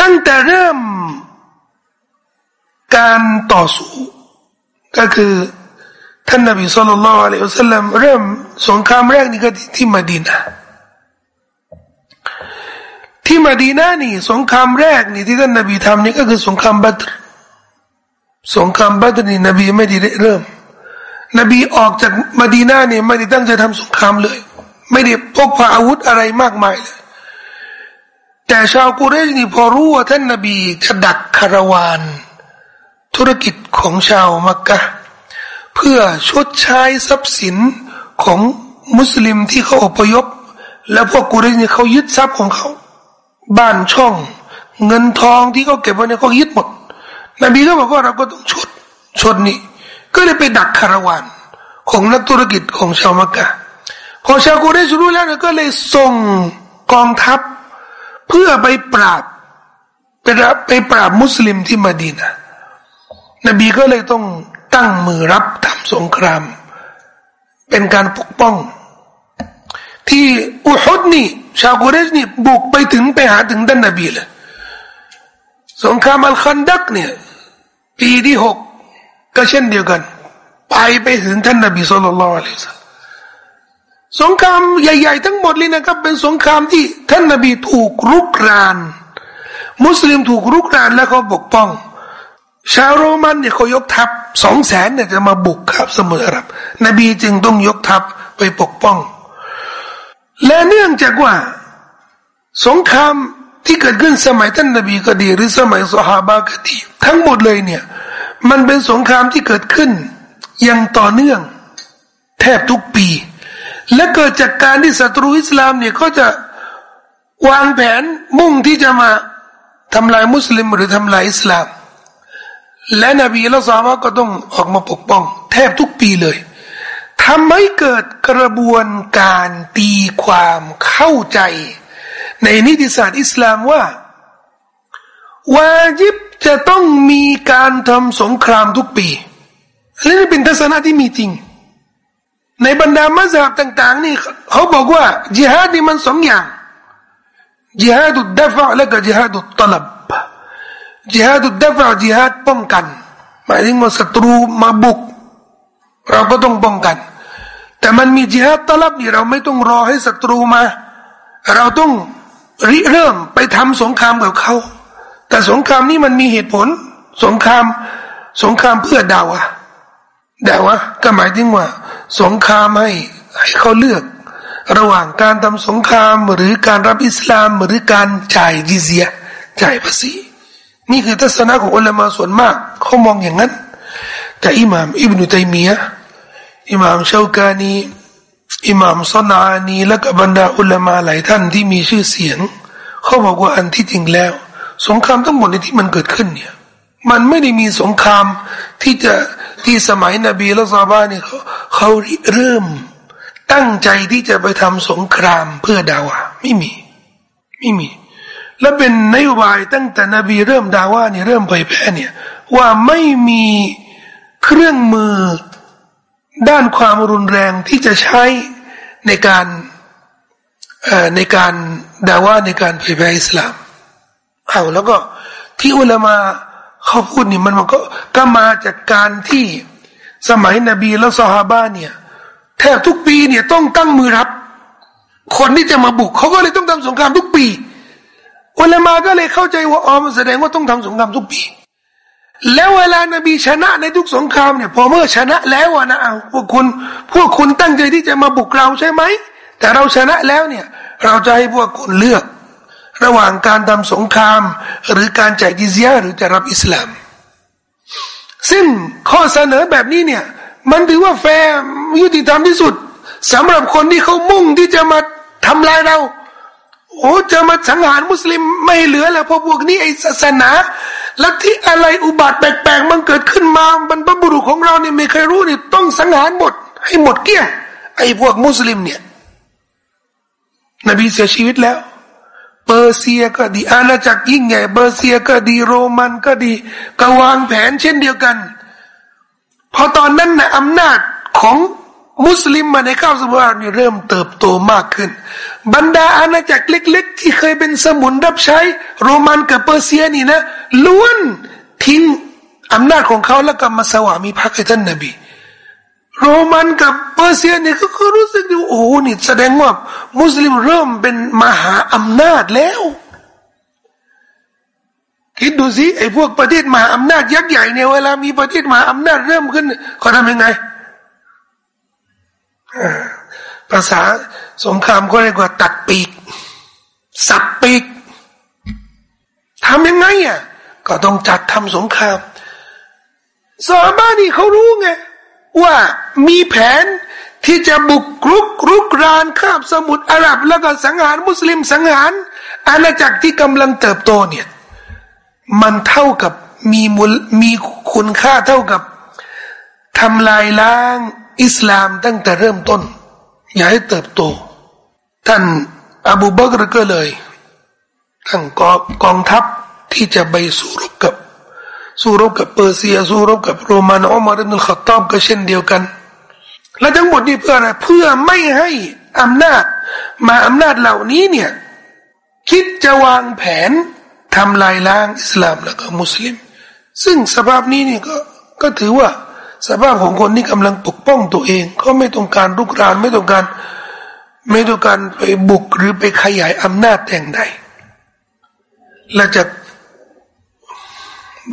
ตั้งแต่เริ่มการต่อสู้ ก็คือ ท่านนบีสุลต่านละอัลลอฮฺสัลลัมเริ่มสงครามแรกนี่ก็ที่มาดีนาที่มาดีนานี่ สงครามแรกนี่ที่ท่านนบีทำนี่ก็คือสงครามบัตร สงครามบัตรนี่นบีไม่ได้เริ่ม นบีออกจากมาดีนานี่ไม่ได้ตั้งใจทำสงครามเลย ไม่ได้พกพาอาวุธอะไรมากมายเลยแต่ชาวกุเรชนี่พอรู้ว่าท่านนบีจะดักคาราวาน ธุรกิจของชาวมักกะ เพื่อชดใช้ทรัพย์สินของมุสลิมที่เขาอพยพ แล้วพวกกุเรชนี่ยเขายึดทรัพย์ของเขา บ้านช่อง เงินทองที่เขาเก็บไว้เนี่ยเขายึดหมด นบีก็บอกว่าเราก็ต้องชดชดนี่ก็เลยไปดักคาราวานของนักธุรกิจของชาวมักกะพอชาวกุเรชรู้แล้วก็เลยส่งกองทัพ เพื่อไปปราบไปรับไปปราบมุสลิมที่มาดีนะนบีก็เลยต้อง ตั้งมือรับทำสงคราม เป็นการปกป้อง ที่อุฮุดนี่ ชาวกุเรชนี่บุกไปถึงไปหาถึงด้านนบีเลยสงครามอัลคันดักเนี่ยปีที่หกก็เช่นเดียวกัน ไปไปถึงท่านนบีสุลต่านละอัลลอฮฺสงครามใหญ่ๆทั้งหมดเลยนะครับ เป็นสงครามที่ท่านนบีถูกรุกราน มุสลิมถูกรุกรานแล้วเขาปกป้อง ชาวโรมันเนี่ยเขายกทัพสองแสนเนี่ยจะมาบุกครับสมุทรอาหรับ นบีจึงต้องยกทัพไปปกป้อง และเนื่องจากว่า สงครามที่เกิดขึ้นสมัยท่านนบีก็ดี หรือสมัยสฮาบะก็ดี ทั้งหมดเลยเนี่ย มันเป็นสงครามที่เกิดขึ้นยังต่อเนื่อง แทบทุกปี และเกิดจากการที่ศัตรูอิสลามเนี่ยเขาจะวางแผนมุ่งที่จะมาทำลายมุสลิมหรือทำลายอิสลาม และนบีละซาบะก็ต้องออกมาปกป้อง แทบทุกปีเลยทำให้เกิดกระบวนการตีความเข้าใจ ในนิติศาสตร์อิสลามว่าวาจิบจะต้องมีการทำสงครามทุกปีและนี่เป็นทัศนะที่มีจริง ในบรรดามัสยิดต่าง ๆ นี่เขาบอกว่าจิฮาดนี่มันสองอย่างจิฮาดุดดฟะและก็จิฮาดุดตลับ จิฮาดุดดฟะจิฮาดป้องกัน หมายถึงว่าศัตรูมาบุก เราก็ต้องป้องกัน แต่มันมีจิฮาดตลับนี่เราไม่ต้องรอให้ศัตรูมา เราต้องริเริ่มไปทำสงครามกับเขาแต่สงครามนี้มันมีเหตุผล สงครามสงครามเพื่อดาวะดาวะก็หมายถึงว่า สงครามให้ให้เขาเลือกระหว่างการทำสงครามหรือการรับอิสลามหรือการจ่ายจิเซียจ่ายภาษี นี่คือทัศนะของอุลามะส่วนมากเขามองอย่างนั้น แต่อิหม่ามอิบนุตัยมียะอิหม่ามเชาวกานีอิหม่ามซนาานีและกับบรรดาอุลามะหลายท่านที่มีชื่อเสียงเขาบอกว่าอันที่จริงแล้ว สงครามทั้งหมดในที่มันเกิดขึ้นเนี่ย มันไม่ได้มีสงครามที่จะที่สมัยนบีและซาบาเนี่ยเขาเขาเริ่ม ตั้งใจที่จะไปทำสงครามเพื่อดาวะไม่มี ไม่มี และเป็นนโยบายตั้งแต่นบีเริ่มดาว่าเนี่ยเริ่มเผยแพร่เนี่ยว่าไม่มีเครื่องมือด้านความรุนแรงที่จะใช้ในการในการด่าว่าในการเผยแพร่อิสลามเอาแล้วก็ที่อุลามาเขาพูดนี่มันมันก็ก็มาจากการที่สมัยนบีและสฮาบะเนี่ยแทบทุกปีเนี่ยต้องตั้งมือรับ คนที่จะมาบุกเขาก็เลยต้องทำสงครามทุกปี อุลามาก็เลยเข้าใจว่าอ๋อมันแสดงว่าต้องทำสงครามทุกปี แล้วเวลานบีชนะในทุกสงครามเนี่ยพอเมื่อชนะแล้วนะเอาพวกคุณพวกคุณตั้งใจที่จะมาบุกเราใช่ไหมแต่เราชนะแล้วเนี่ย เราจะให้พวกคุณเลือก ระหว่างการทำสงคราม หรือการจ่ายจิซยหรือจะรับอิสลาม ซึ่งข้อเสนอแบบนี้เนี่ยมันถือว่าแฟร์ยุติธรรมที่สุดสำหรับคนที่เขามุ่งที่จะมาทำลายเรา โอ้จะมาสังหารมุสลิมไม่เหลือแล้วเพราะพวกนี้ไอศาสนาลัทธิอะไรอุบัติแปลกๆมันเกิดขึ้นมาบรรพบุรุษของเราเนี่ยไม่เคยรู้นี่ต้องสังหารหมด ให้หมดเกลี้ยงไอพวกมุสลิมเนี่ย นบีเสียชีวิตแล้ว เปอร์เซียก็ดีอาณาจักรยิ่งใหญ่เปอร์เซียก็ดีโรมันก็ดีก็วางแผนเช่นเดียวกัน พอตอนนั้นนะอำนาจของ มุสลิมมาในข้าวสมุทรนี่เริ่มเติบโตมากขึ้น บรรดาอาณาจักรเล็ก ๆ ที่เคยเป็นสมุนรับใช้ โรมันกับเปอร์เซียนี่นะล้วนทิ้งอำนาจของเขาแล้วก็มาสวามีพักให้ท่านนบีโรมันกับเปอร์เซียเนี่ยก็รู้สึกดูโอ้โหนี่แสดงว่า มุสลิมเริ่มเป็นมหาอำนาจแล้วคิดดูสิไอ้พวกประเทศมหาอำนาจยักษ์ใหญ่เนี่ยเวลามีประเทศมหาอำนาจเริ่มขึ้นเขาทำยังไง ภาษาสงครามก็เรียกว่าตัดปีก สับปีกทำยังไงอะ ก็ต้องจัดทำสงครามซาบ้านี่เขารู้ไง ว่ามีแผนที่จะบุกรุกรุกรานข้ามสมุทรอาหรับ แล้วก็สังหารมุสลิมสังหาร อาณาจักรที่กำลังเติบโตเนี่ย มันเท่ากับมีมูลมีคุณค่าเท่ากับทำลายล้าง อิสลามตั้งแต่เริ่มต้น อย่าให้เติบโต ท่านอบูบักรก็เลยตั้งกกองทัพที่จะไปสู้รบกับ สู้รบกับเปอร์เซีย สู้รบกับโรมันอุมารินุลขัตตอบก็เช่นเดียวกัน และทั้งหมดนี้เพื่ออะไรเพื่อไม่ให้อำนาจ มาอำนาจเหล่านี้เนี่ย คิดจะวางแผนทำลายล้างอิสลามแล้วก็มุสลิม ซึ่งสภาพนี้นี่ก็ก็ถือว่า สภาพของคนที่กำลังปกป้องตัวเองเขาไม่ต้องการลุกรานไม่ต้องการ ไม่ต้องการไปบุกหรือไปขยายอำนาจแต่งใดและจาก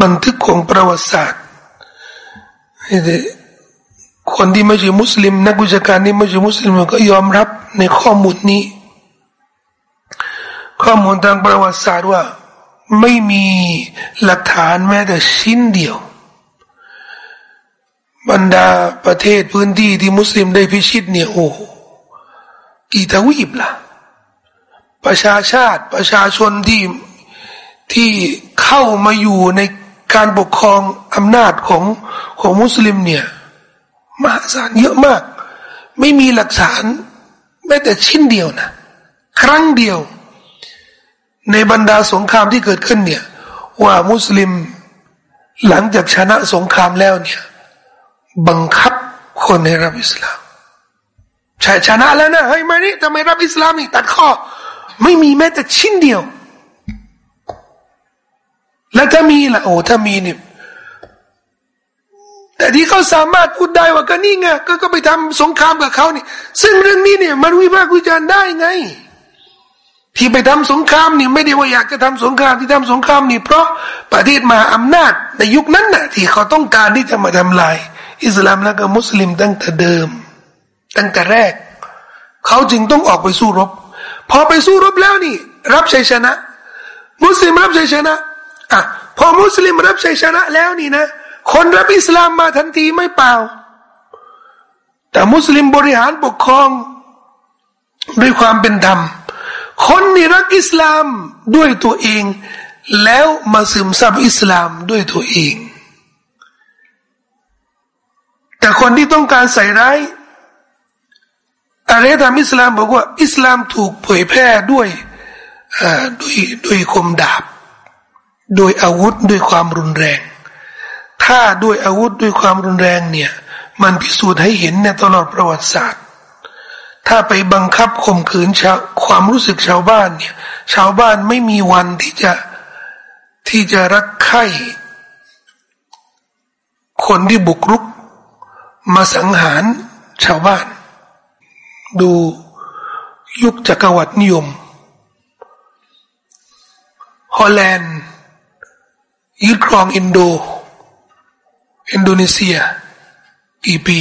บันทึกของประวัติศาสตร์คนที่ไม่ใช่มุสลิม นักวิชาการที่ไม่ใช่มุสลิมก็ยอมรับในข้อมูลนี้ ข้อมูลทางประวัติศาสตร์ว่า ไม่มีหลักฐานแม้แต่ชิ้นเดียว บรรดาประเทศพื้นที่ที่มุสลิมได้พิชิตเนี่ยโอ้กี่ทวีปละ่ะ ประชาชาติประชาชนที่ที่เข้ามาอยู่ในการปกครองอำนาจของของมุสลิมเนี่ยมหาศาลเยอะมาก ไม่มีหลักฐานแม้แต่ชิ้นเดียวนะ ครั้งเดียว ในบรรดาสงครามที่เกิดขึ้นเนี่ย ว่ามุสลิมหลังจากชนะสงครามแล้วเนี่ย บังคับคนให้รับอิสลามใช่ชนะแล้วนะเฮ้ยมานี่ทำไมรับอิสลามอีกตัดข้อ ไม่มีแม้แต่ชิ้นเดียว แล้วถ้ามีล่ะโอ้ถ้ามีเนี่ยแต่ที่เขาสามารถพูดได้ว่าก็นี่ไงก็ก็ไปทำสงครามกับเขานี่ ซึ่งเรื่องนี้เนี่ย มันวิพากษ์วิจารณ์ได้ไง ที่ไปทำสงครามนี่ไม่ได้ว่าอยากจะทำสงครามที่ทำสงครามนี่เพราะประเทศมาอำนาจในยุคนั้นน่ะ ที่เขาต้องการที่จะมาทำลาย อิสลามแล้วก็มุสลิมตั้งแต่เดิม ตั้งแต่แรก เขาจึงต้องออกไปสู้รบ พอไปสู้รบแล้วนี่ รับชัยชนะ มุสลิมรับชัยชนะอะพอมุสลิมรับชัยชนะแล้วนี่นะ คนรับอิสลามมาทันทีไม่เปล่า แต่มุสลิมบริหารปกครองด้วยความเป็นธรรม คนนี่รักอิสลามด้วยตัวเอง แล้วมาซึมซับอิสลามด้วยตัวเอง แต่คนที่ต้องการใส่ร้ายอารยธรรมอิสลามบอกว่า อิสลามถูกเผยแพร่ด้วยด้วยด้วยคมดาบ โดยอาวุธด้วยความรุนแรง ถ้าด้วยอาวุธด้วยความรุนแรงเนี่ย มันพิสูจน์ให้เห็นในตลอดประวัติศาสตร์ ถ้าไปบังคับข่มขืนชาวความรู้สึกชาวบ้านเนี่ย ชาวบ้านไม่มีวันที่จะที่จะรักใคร่คนที่บุกรุก มาสังหารชาวบ้าน ดูยุคจักรวรรดินิยม ฮอลแลนด์ยึดครองอินโด อินโดนีเซีย กี่ปี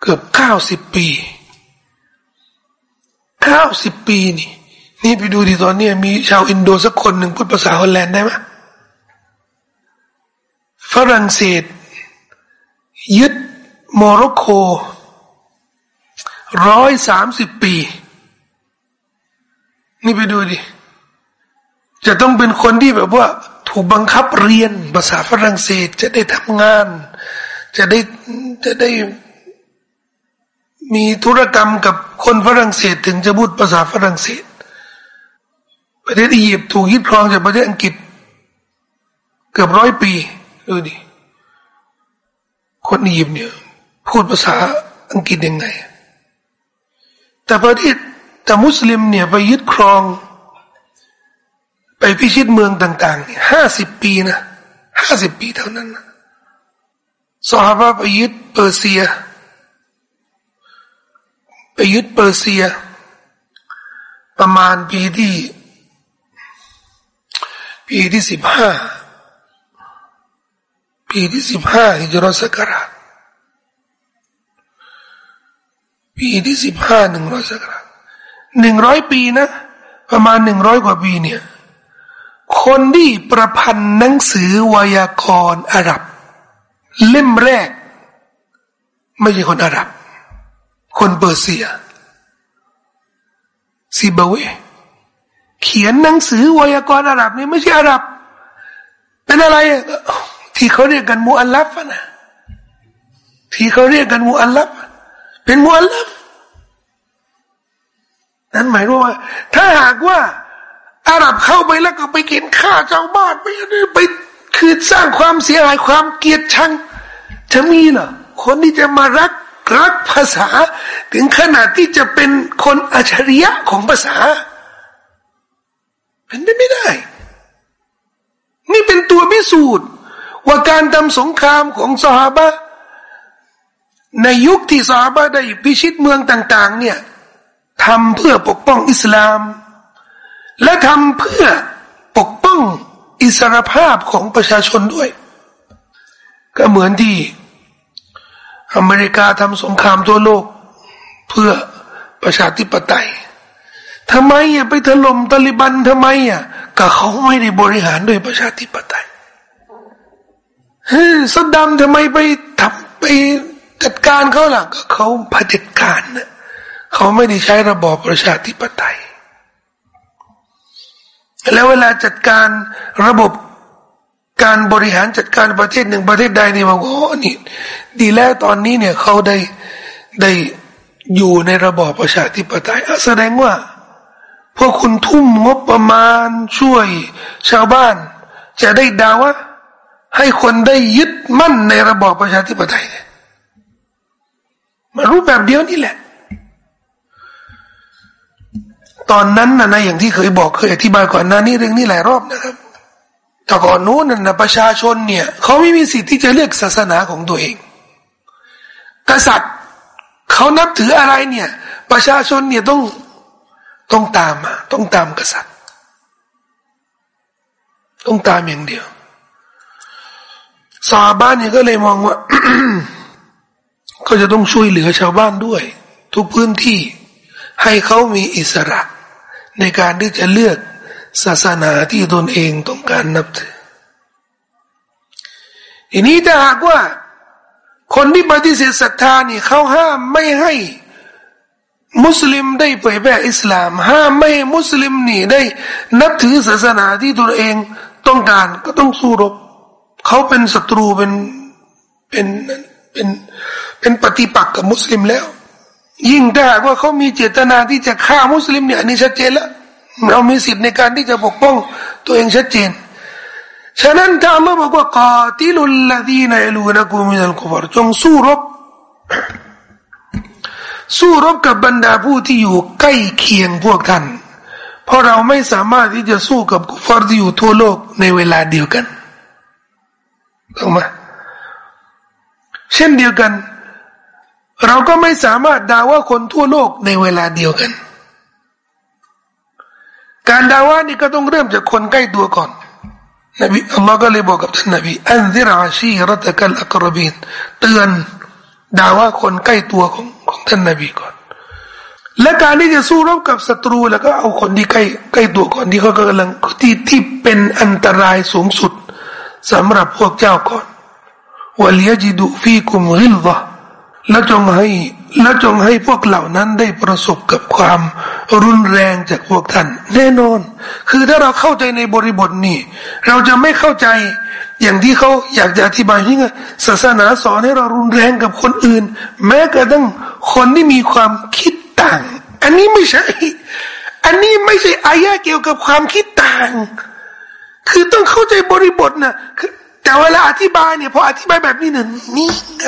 เกือบเก้าสิบปีเก้าสิบปีนี่ นี่ไปดูดีตอนนี้มีชาวอินโดสักคนหนึ่งพูดภาษาฮอลแลนด์ได้ไหมฝรั่งเศสยึด โมร็อกโกร้อยสามสิบปี นี่ไปดูดิ จะต้องเป็นคนที่แบบว่า ถูกบังคับเรียนภาษาฝรั่งเศสจะได้ทำงาน จะได้จะได้ มีธุรกรรมกับคนฝรั่งเศสถึงจะพูดภาษาฝรั่งเศส ประเทศอียิปต์ถูกยึดครองจากประเทศอังกฤษ เกือบร้อยปี ดูดิ คนอียิปต์เนี่ย พูดภาษาอังกฤษยังไง แต่ประเทศแต่มุสลิมเนี่ยไปยึดครอง ไปพิชิตเมืองต่างๆเนี่ยห้าสิบปีนะห้าสิบปีเท่านั้นนะซอฮาบไปยึดเปอร์เซีย ไปยึดเปอร์เซีย ประมาณปีที่ปีที่สิบห้าปีที่สิบห้าฮิจรัสกราช ปีที่สิบห้าหนึ่งร้อยสกราชหนึ่งร้อยปีนะ ประมาณหนึ่งร้อยกว่าปีเนี่ย คนที่ประพันธ์หนังสือไวยากรณ์อาหรับ เล่มแรก ไม่ใช่คนอาหรับ คนเปอร์เซียซิบเวเขียนหนังสือไวยากรณ์อาหรับนี่ไม่ใช่อาหรับ เป็นอะไรที่เขาเรียกกันมูอัลลัฟนะที่เขาเรียกกันมูอัลลัฟ เป็นมูอัลลัฟนั่นหมายว่า ถ้าหากว่า อาหรับเข้าไปแล้วก็ไปกินข้าเจ้าบ้านไปไปคือสร้างความเสียหายความเกลียดชังจะมีเหรอคนที่จะมารักรักภาษา ถึงขนาดที่จะเป็นคนอัจฉริยะของภาษาเป็นไปไม่ได้ นี่เป็นตัวพิสูจน์ว่าการทำสงครามของสหาบะ ในยุคที่สหาบะได้พิชิตเมืองต่าง ๆ เนี่ยทำเพื่อปกป้องอิสลาม และทำเพื่อปกป้องอิสรภาพของประชาชนด้วย ก็เหมือนที่อเมริกาทำสงครามทั่วโลก เพื่อประชาธิปไตยทำไมอะไปถล่มตาลิบันทำไมอะก็เขาไม่ได้บริหารด้วยประชาธิปไตยเฮ้ยสดัมทำไมไปทำไป จัดการเขาล่ะก็เขาเผด็จการนะเขาไม่ได้ใช้ระบอบประชาธิปไตย แล้วเวลาจัดการระบบการบริหารจัดการประเทศหนึ่งประเทศใดนี่บอกโอ้นี่ดีแล้วตอนนี้เนี่ยเขาได้ได้อยู่ในระบอบประชาธิปไตยแสดงว่า พวกคุณทุ่มงบประมาณช่วย ชาวบ้าน จะได้ดาวะให้คนได้ยึดมั่นในระบอบประชาธิปไตย มารู้แบบเดียวนี่แหละ ตอนนั้นนะนะอย่างที่เคยบอกเคยอธิบายก่อนหน้านี้เรื่องนี้หลายรอบนะครับแต่ก่อนนู้นนะประชาชนเนี่ยเขาไม่มีสิทธิ์ที่จะเลือกศาสนาของตัวเอง กษัตริย์เขานับถืออะไรเนี่ย ประชาชนเนี่ยต้องต้องตามมาต้องตามกษัตริย์ ต้องตามอย่างเดียวสาบ้านเนี่ยก็เลยมองว่า ก็จะต้องช่วยเหลือชาวบ้านด้วย ทุกพื้นที่ให้เขามีอิสระ ในการที่จะเลือกศาสนาที่ตนเองต้องการนับถือทีนี้ถ้าหากว่า คนที่ปฏิเสธศรัทธานี่เขาห้ามไม่ให้ มุสลิมได้เผยแพร่อิสลาม ห้ามไม่ให้มุสลิมนี่ได้นับถือศาสนาที่ตนเองต้องการก็ต้องสู้รบเขาเป็นศัตรูเป็นเป็นเป็น เป็นปฏิปักษ์กับมุสลิมแล้ว ยิ่งถ้าหากว่าเขามีเจตนาที่จะฆ่ามุสลิมเนี่ยอันนี้ชัดเจนแล้วเรามีสิทธิ์ในการที่จะปกป้องตัวเองชัดเจน ฉะนั้นถ้าเราบอกว่ากาติลุลลดีนยลูนกุมินัลกุฟรจงสู้รบ สู้รบกับบรรดาผู้ที่อยู่ใกล้เคียงพวกท่าน เพราะเราไม่สามารถที่จะสู้กับกุฟรที่อยู่ทั่วโลกในเวลาเดียวกันถูกไหมเช่นเดียวกัน เราก็ไม่สามารถดาว่าคนทั่วโลกในเวลาเดียวกัน การดาว่านี่ก็ต้องเริ่มจากคนใกล้ตัวก่อนนบีอัลลอฮ์ก็เลยบอกกับท่านนบีอันซิรอาชีรัตะกัลอักรบีนเตือนดาว่าคนใกล้ตัวของของท่านนบีก่อน และการที่จะสู้รบกับศัตรูแล้วก็เอาคนที่ใกล้ใกล้ตัวก่อนที่เขากำลังที่ที่เป็นอันตรายสูงสุดสำหรับพวกเจ้าก่อนวลียจิดุฟีกุมริลวะ และจงให้และจงให้พวกเหล่านั้นได้ประสบกับความรุนแรงจากพวกท่าน แน่นอน คือถ้าเราเข้าใจในบริบทนี้ เราจะไม่เข้าใจอย่างที่เขาอยากจะอธิบายนี่ไงศาสนาสอนให้เรารุนแรงกับคนอื่น แม้กระทั่งคนที่มีความคิดต่าง อันนี้ไม่ใช่ อันนี้ไม่ใช่อายะเกี่ยวกับความคิดต่าง คือต้องเข้าใจบริบทนะคือ แต่เวลาอธิบายเนี่ยพออธิบายแบบนี้เนี่ยนี่ไง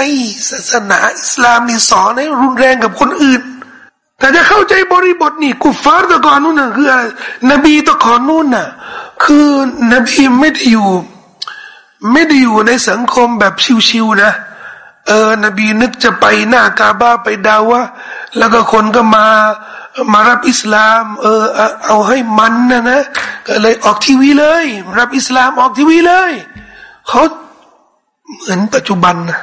ศาสนาอิสลามนี่สอนให้รุนแรงกับคนอื่น แต่จะเข้าใจบริบทนี่กุฟาร์ตะกอนนู้นน่ะคืออะไรนบีตะกอนนู้นน่ะคือนบีไม่ได้อยู่ ไม่ได้อยู่ในสังคมแบบชิวๆนะเออนบีนึกจะไปหน้ากาบาไปดาวะแล้วก็คนก็มามารับอิสลาม เออเอาให้มันนะนะก็เลยออกทีวีเลย รับอิสลามออกทีวีเลย เขาเหมือนปัจจุบันนะ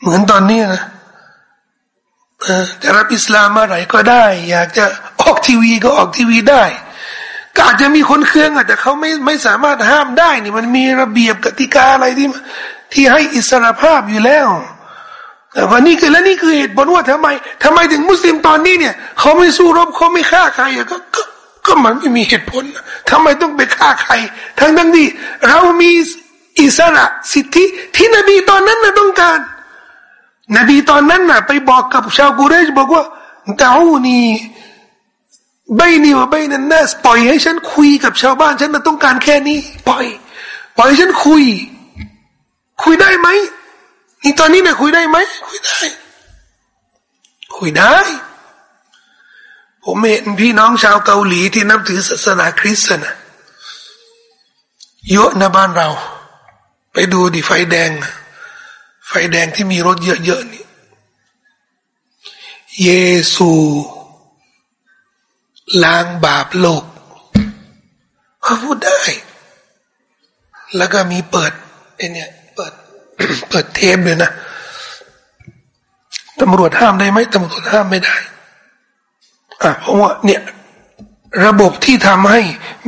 เหมือนตอนนี้นะจะรับอิสลามมื่อไหร่ก็ได้ อยากจะออกทีวีก็ออกทีวีได้ก็อาจจะมีคนเครื่องอาจจะเขาไม่ไม่สามารถห้ามได้นี่มันมีระเบียบกติกาอะไรที่ ที่ให้อิสรภาพอยู่แล้วแต่ว่านี่คือและนี่คือเหตุผลว่าทำไมทำไมถึงมุสลิมตอนนี้เนี่ยเขาไม่สู้รบเขาไม่ฆ่าใครก็ ก็มันไม่มีเหตุผลทำไมต้องไปฆ่าใคร ทั้งทั้งที่เรามีอิสระสิทธิที่นบีตอนนั้นนะต้องการ นบีตอนนั้นน่ะไปบอกกับชาวกุเรชบอกว่าดาวนี่ใบนี้ว่าใบนั้นน่าปล่อยให้ฉันคุยกับชาวบ้านฉันต้องการแค่นี้ ปล่อย ปล่อยฉันคุย คุยได้ไหมนี่ตอนนี้เนี่ยคุยได้ไหมคุยได้ คุยได้ ผมเห็นพี่น้องชาวเกาหลีที่นับถือศาสนาคริสต์นะเยอะนะบ้านเรา ไปดูดิไฟแดง ไฟแดงที่มีรถเยอะๆนี่ เยซูล้างบาปโลกเขาพูดได้ แล้วก็มีเปิดไอเนี่ย เปิด เปิดเทปเลยนะตำรวจห้ามได้ไหมตำรวจห้ามไม่ได้ อะเพราะว่าเนี่ยระบบที่ทำให้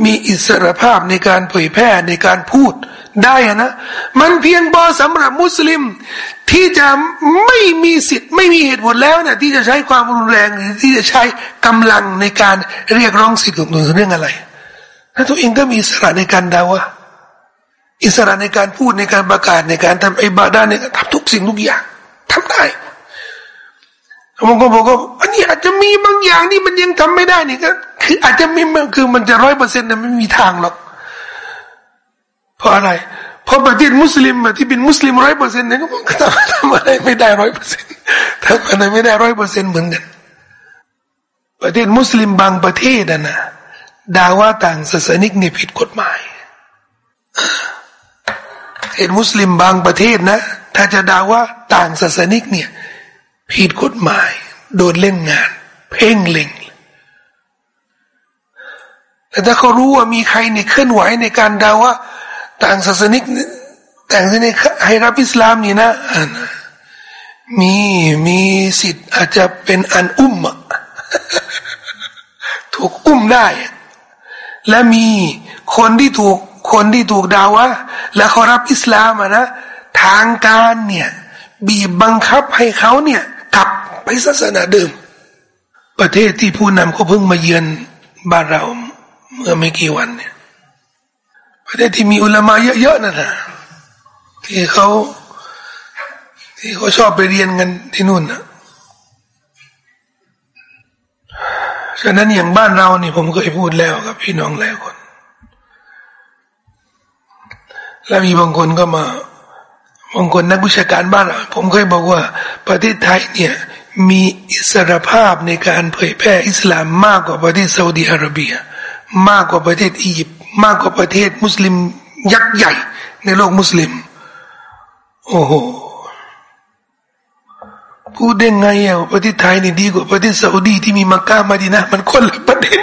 มีอิสรภาพในการเผยแพร่ในการพูดได้นะ มันเพียงพอสำหรับมุสลิม ที่จะไม่มีสิทธิ์ไม่มีเหตุผลแล้วเนะที่จะใช้ความรุนแรงหรือที่จะใช้กำลังในการเรียกร้องสิทธิ์ของตัวเรื่องอะไรถ้าตัวเองก็มีอิสระในการดาวะอิสระในการพูดในการประกาศในการทำไอบาดาเนี่ยทำทุกสิ่งทุกอย่างทำได้ บางคนบอกว่าอันนี้อาจจะมีบางอย่างที่มันยังทำไม่ได้นี่ก็คืออาจจะไม่คือมันจะร้อยเปอร์เซ็นต์นะไม่มีทางหรอกเพราะอะไร เพราะประเทศมุสลิมที่เป็นมุสลิมร้อยเปอร์เซ็นต์เนี่ยก็ทำทำอะไรไม่ได้ร้อยเปอร์เซ็นต์ทำอะไรไม่ได้ร้อยเปอร์เซ็นต์เหมือนกันประเทศมุสลิมบางประเทศนะด่าว่าต่างศาสนิกเนี่ยผิดกฎหมายเห็นมุสลิมบางประเทศนะ ถ้าจะด่าว่าต่างศาสนิกเนี่ย ผิดกฎหมาย โดนเล่นงาน เพ่งเล็งแต่ถ้าเขารู้ว่ามีใครเนี่ยเคลื่อนไหวในการดาว่าต่างศาสนิกแต่งศาสนิกให้รับอิสลามนี่นะมีมีสิทธิ์อาจจะเป็นอันอุ้มถูกอุ้มได้ และมีคนที่ถูกคนที่ถูกดาวะและเขารับอิสลามนะทางการเนี่ย บีบบังคับให้เขาเนี่ย กลับไปศาสนาเดิม ประเทศที่ผู้นำเขาเพิ่งมาเยือนบ้านเรา เมื่อไม่กี่วันเนี่ย ประเทศที่มีอุลามะเยอะๆนั่นนะที่เขาที่เขาชอบไปเรียนกันที่นู่นนะฉะนั้นอย่างบ้านเรานี่ผมเคยพูดแล้วกับพี่น้องหลายคน แล้วมีบางคนก็มา บางคนนักวิชาการบ้านผมเคยบอกว่า ประเทศไทยเนี่ยมีอิสรภาพในการเผยแพร่อิสลามมากกว่าประเทศซาอุดีอาระเบีย มากกว่าประเทศอียิปต์มากกว่าประเทศมุสลิมยักษ์ใหญ่ในโลกมุสลิม โอ้โหพูดได้ไงอะประเทศไทยนี่ดีกว่าประเทศซาอุดีที่มีมักกะมาดีนะมันคนละประเด็น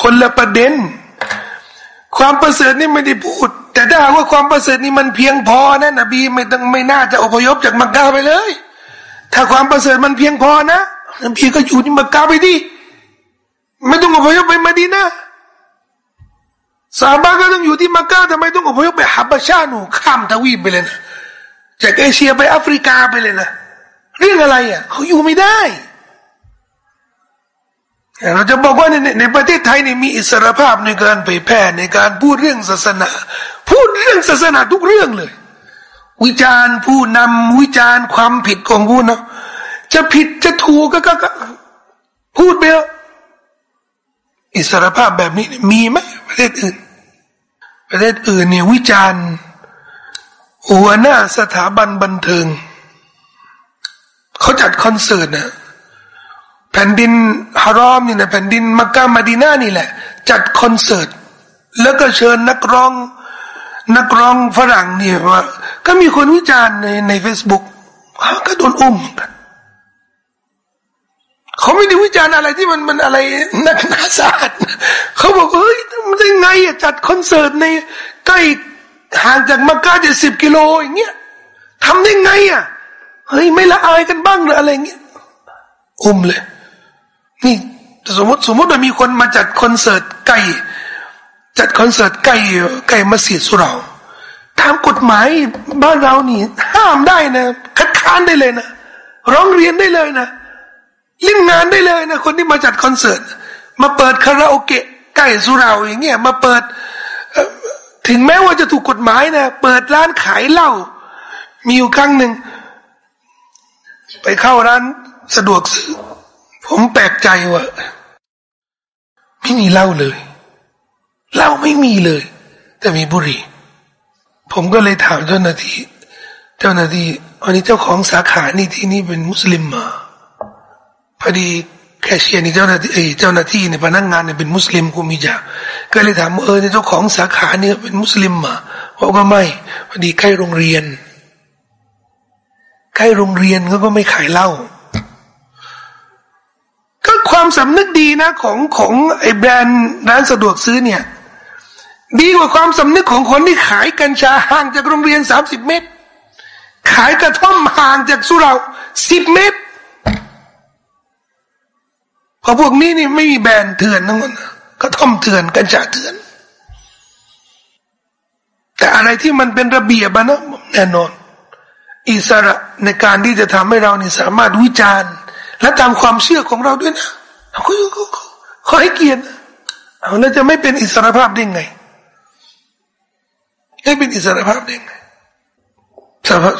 คนละประเด็น ความประเสริฐนี่ไม่ได้พูด แต่ถ้าหากว่าความประเสริฐนี่มันเพียงพอนะนบีไม่ต้องไม่น่าจะอพยพจากมักกะไปเลย ถ้าความประเสริฐมันเพียงพอนะนบีก็อยู่ที่มักกะไปดิไม่ต้องอพยพไปมาดีนะสาบาก็ต้องอยู่ที่มักกะทำไมต้องอพยพไปฮับชาหนูข้ามทวีปไปเลยนะจากเอเชียไปแอฟริกาไปเลยนะเรื่องอะไรอะเขาอยู่ไม่ได้ เราจะบอกว่าในในประเทศไทยนี่มีอิสรภาพในการเผยแพร่ในการพูดเรื่องศาสนา พูดเรื่องศาสนาทุกเรื่องเลย วิจารณ์ผู้นำวิจารณ์ความผิดของผู้นำจะผิดจะถูกก็ก็พูดไปอิสรภาพแบบนี้มีไหมประเทศอื่น ประเทศอื่นเนี่ยวิจารณ์หัวหน้าสถาบันบันเทิงเขาจัดคอนเสิร์ตนะ แผ่นดินฮารอมนี่นะแผ่นดินมักกะมาดีนานี่แหละ จัดคอนเสิร์ต แล้วก็เชิญนักร้อง นักร้องฝรั่งเนี่ยว่า ก็มีคนวิจารณ์ในในเฟซบุ๊กก็โดนอุ้มกันเขาไม่ได้วิจารณ์อะไรที่มันมันอะไรนักนาศาสตร์เขาบอกเฮ้ยมันได้ไงอะจัดคอนเสิร์ตในใกล้ห่างจากมักกะจะสิบกิโลอย่างเงี้ยทำได้ไงอะเฮ้ยไม่ละอายกันบ้างหรืออะไรเงี้ยอุ้มเลย นี่สมมติสมมติว่ามีคนมาจัดคอนเสิร์ตไก่จัดคอนเสิร์ตไก่ไก่มาสีสุราตามกฎหมายบ้านเรานี่ ห้ามได้นะ คัดค้านได้เลยนะ ร้องเรียนได้เลยนะเล่นงานได้เลยนะ คนที่มาจัดคอนเสิร์ต มาเปิดคาราโอเกะไก่สุราอย่างเงี้ยมาเปิดถึงแม้ว่าจะถูกกฎหมายนะเปิดร้านขายเหล้ามีอยู่ครั้งหนึ่งไปเข้าร้านสะดวกซื้อ ผมแปลกใจว่า ไม่มีเหล้าเลยเหล้าไม่มีเลย แต่มีบุหรี่ ผมก็เลยถามเจ้าหน้าที่ เจ้าหน้าที่วันนี้เจ้าของสาขานี่ที่นี่เป็นมุสลิมมาพอดีแคชเชียร์นี่เจ้าหน้าที่เจ้าหน้าที่เนี่ยพนักงานเนี่ยเป็นมุสลิมกูมีจ้าก็เลยถามเออเจ้าของสาขาเนี่ยเป็นมุสลิมมาบอกว่าไม่พอดีใกล้โรงเรียนใกล้โรงเรียนเขาก็ไม่ขายเหล้า ความสำนึกดีนะของของไอ้แบรนด์ร้านสะดวกซื้อเนี่ย ดีกว่าความสำนึกของคนที่ขายกัญชาห่างจากโรงเรียนสามสิบเมตร ขายกระท่อมห่างจากสุราสิบเมตรพอพวกนี้นี่ไม่มีแบรนด์เถื่อนทั้งหมดก็ท่อมเถื่อนกัญชาเถื่อน แต่อะไรที่มันเป็นระเบียบนะแน่นอน อิสระในการที่จะทำให้เรานี่สามารถวิจารณ์ และตามความเชื่อของเราด้วยนะเขาขอให้เกียรติเอาแล้วจะไม่เป็นอิสระภาพได้ไงให้เป็นอิสระภาพได้ไง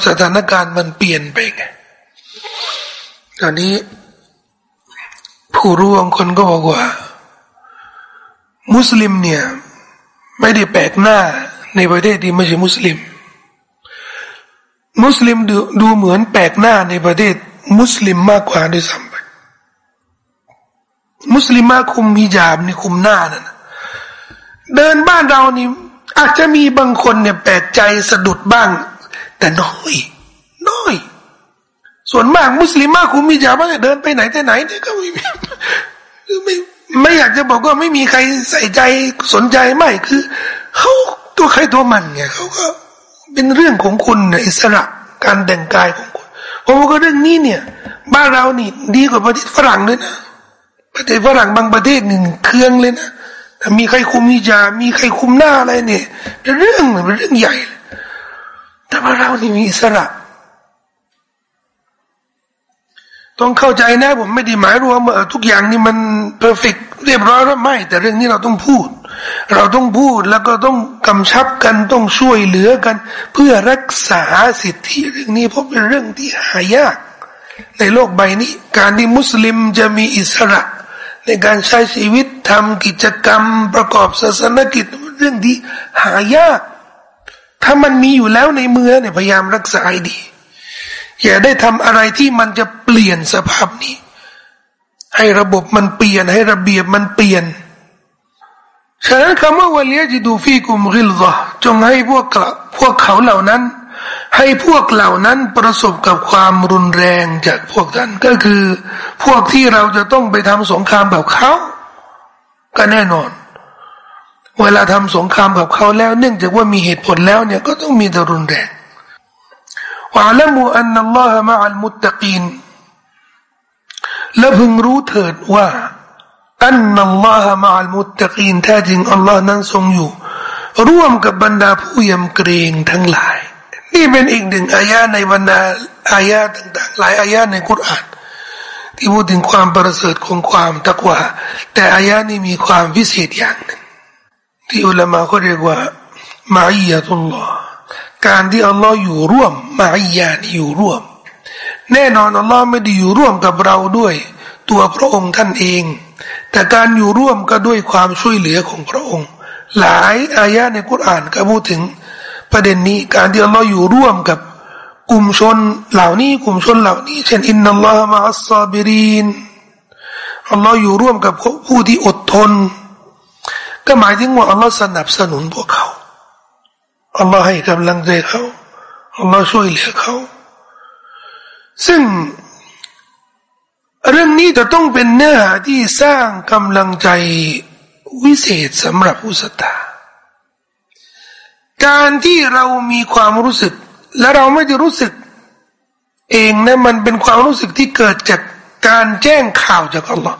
สถานการณ์มันเปลี่ยนไปไงตอนนี้ ผู้รู้บางคนก็บอกว่า มุสลิมเนี่ย ไม่ได้แปลกหน้าในประเทศที่ไม่ใช่มุสลิม มุสลิมดูดูเหมือนแปลกหน้าในประเทศ มุสลิมมากกว่าด้วยซ้ำไปมุสลิมมาคุมฮิญาบนี่คุมหน้านั่นเดินบ้านเรานี่ อาจจะมีบางคนเนี่ยแปลกใจสะดุดบ้าง แต่น้อย น้อย ส่วนมากมุสลิมมากคุมมีจาบ้างเดินไปไหนแต่ไหนเนี่ยก็ไม่ไม่ไม่อยากจะบอกว่าไม่มีใครใส่ใจสนใจไม่คือเขาตัวใครตัวมันไงเขาก็เป็นเรื่องของคุณอิสระการแต่งกายของคุณ ผมว่าก็เรื่องนี้เนี่ย บ้านเรานี่ ดีกว่าประเทศฝรั่งเลยนะประเทศฝรั่งบางประเทศหนึ่งเครื่องเลยนะแต่มีใครคุมมิจามีใครคุมหน้าอะไรเนี่ยเป็นเรื่องเป็นเรื่องใหญ่แต่บ้านเรานี่มีอิสระ ต้องเข้าใจนะ ผมไม่ได้หมายรวมทุกอย่างนี่มันเพอร์เฟกเรียบร้อยแล้วไม่ แต่เรื่องนี้เราต้องพูด เราต้องพูดแล้วก็ต้องกำชับกันต้องช่วยเหลือกัน เพื่อรักษาสิทธิเรื่องนี้เพราะเป็นเรื่องที่หายาก ในโลกใบนี้ การที่มุสลิมจะมีอิสระ ในการใช้ชีวิตทำกิจกรรมประกอบศาสนกิจเรื่องที่หายาก ถ้ามันมีอยู่แล้วในเมืองเนี่ยพยายามรักษาให้ดี อย่าได้ทำอะไรที่มันจะเปลี่ยนสภาพนี้ ให้ระบบมันเปลี่ยน ให้ระเบียบมันเปลี่ยนฉะนั้นคำว่าวลียจิดูฟีกุมริลซะจงให้พวกพวกเขาเหล่านั้น ให้พวกเหล่านั้นประสบกับความรุนแรงจากพวกท่านก็คือ พวกที่เราจะต้องไปทำสงครามกับเขา ก็แน่นอน เวลาทำสงครามกับเขาแล้ว เนื่องจากว่ามีเหตุผลแล้วเนี่ยก็ต้องมีแต่รุนแรง วะลัมูอันนัลลอฮะมะอัลมุตตะกีนและพึงรู้เถิดว่าอันนัลลอฮะมะอัลมุตตะกีนแท้จริงอัลลอฮ์นั้นทรงอยู่ ร่วมกับบรรดาผู้ยำเกรงทั้งหลาย นี่เป็นอีกหนึ่งอายะในบรรดาอายะต่าง ๆ หลายอายะในกุรอานที่พูดถึงความประเสริฐของความตักวาแต่อายะนี้มีความพิเศษอย่างหนึ่งที่อุลามะเขาเรียกว่ามาอียะตุลลอฮ์ การที่อัลลอฮ์อยู่ร่วมมาอียานอยู่ร่วม แน่นอนอัลลอฮ์ไม่ได้อยู่ร่วมกับเราด้วย ตัวพระองค์ท่านเอง แต่การอยู่ร่วมก็ด้วยความช่วยเหลือของพระองค์ หลายอายะในกุรอานก็พูดถึงประเด็นนี้การที่อัลลอฮ์อยู่ร่วมกับกลุ่มชนเหล่านี้กลุ่มชนเหล่านี้ เช่นอินนัลลอฮ์มาอัสซาบิรินอัลลอฮ์อยู่ร่วมกับผู้ที่อดทน ก็หมายถึงว่าอัลลอฮ์สนับสนุนพวกเขา อัลลอฮ์ให้กำลังใจเขาอัลลอฮ์ช่วยเหลือเขาซึ่งเรื่องนี้จะต้องเป็นเนื้อหาที่สร้างกำลังใจวิเศษสำหรับผู้ศรัทธาการที่เรามีความรู้สึก และเราไม่ได้รู้สึก เองนะมันเป็นความรู้สึกที่เกิดจากการแจ้งข่าวจากอัลลอฮ์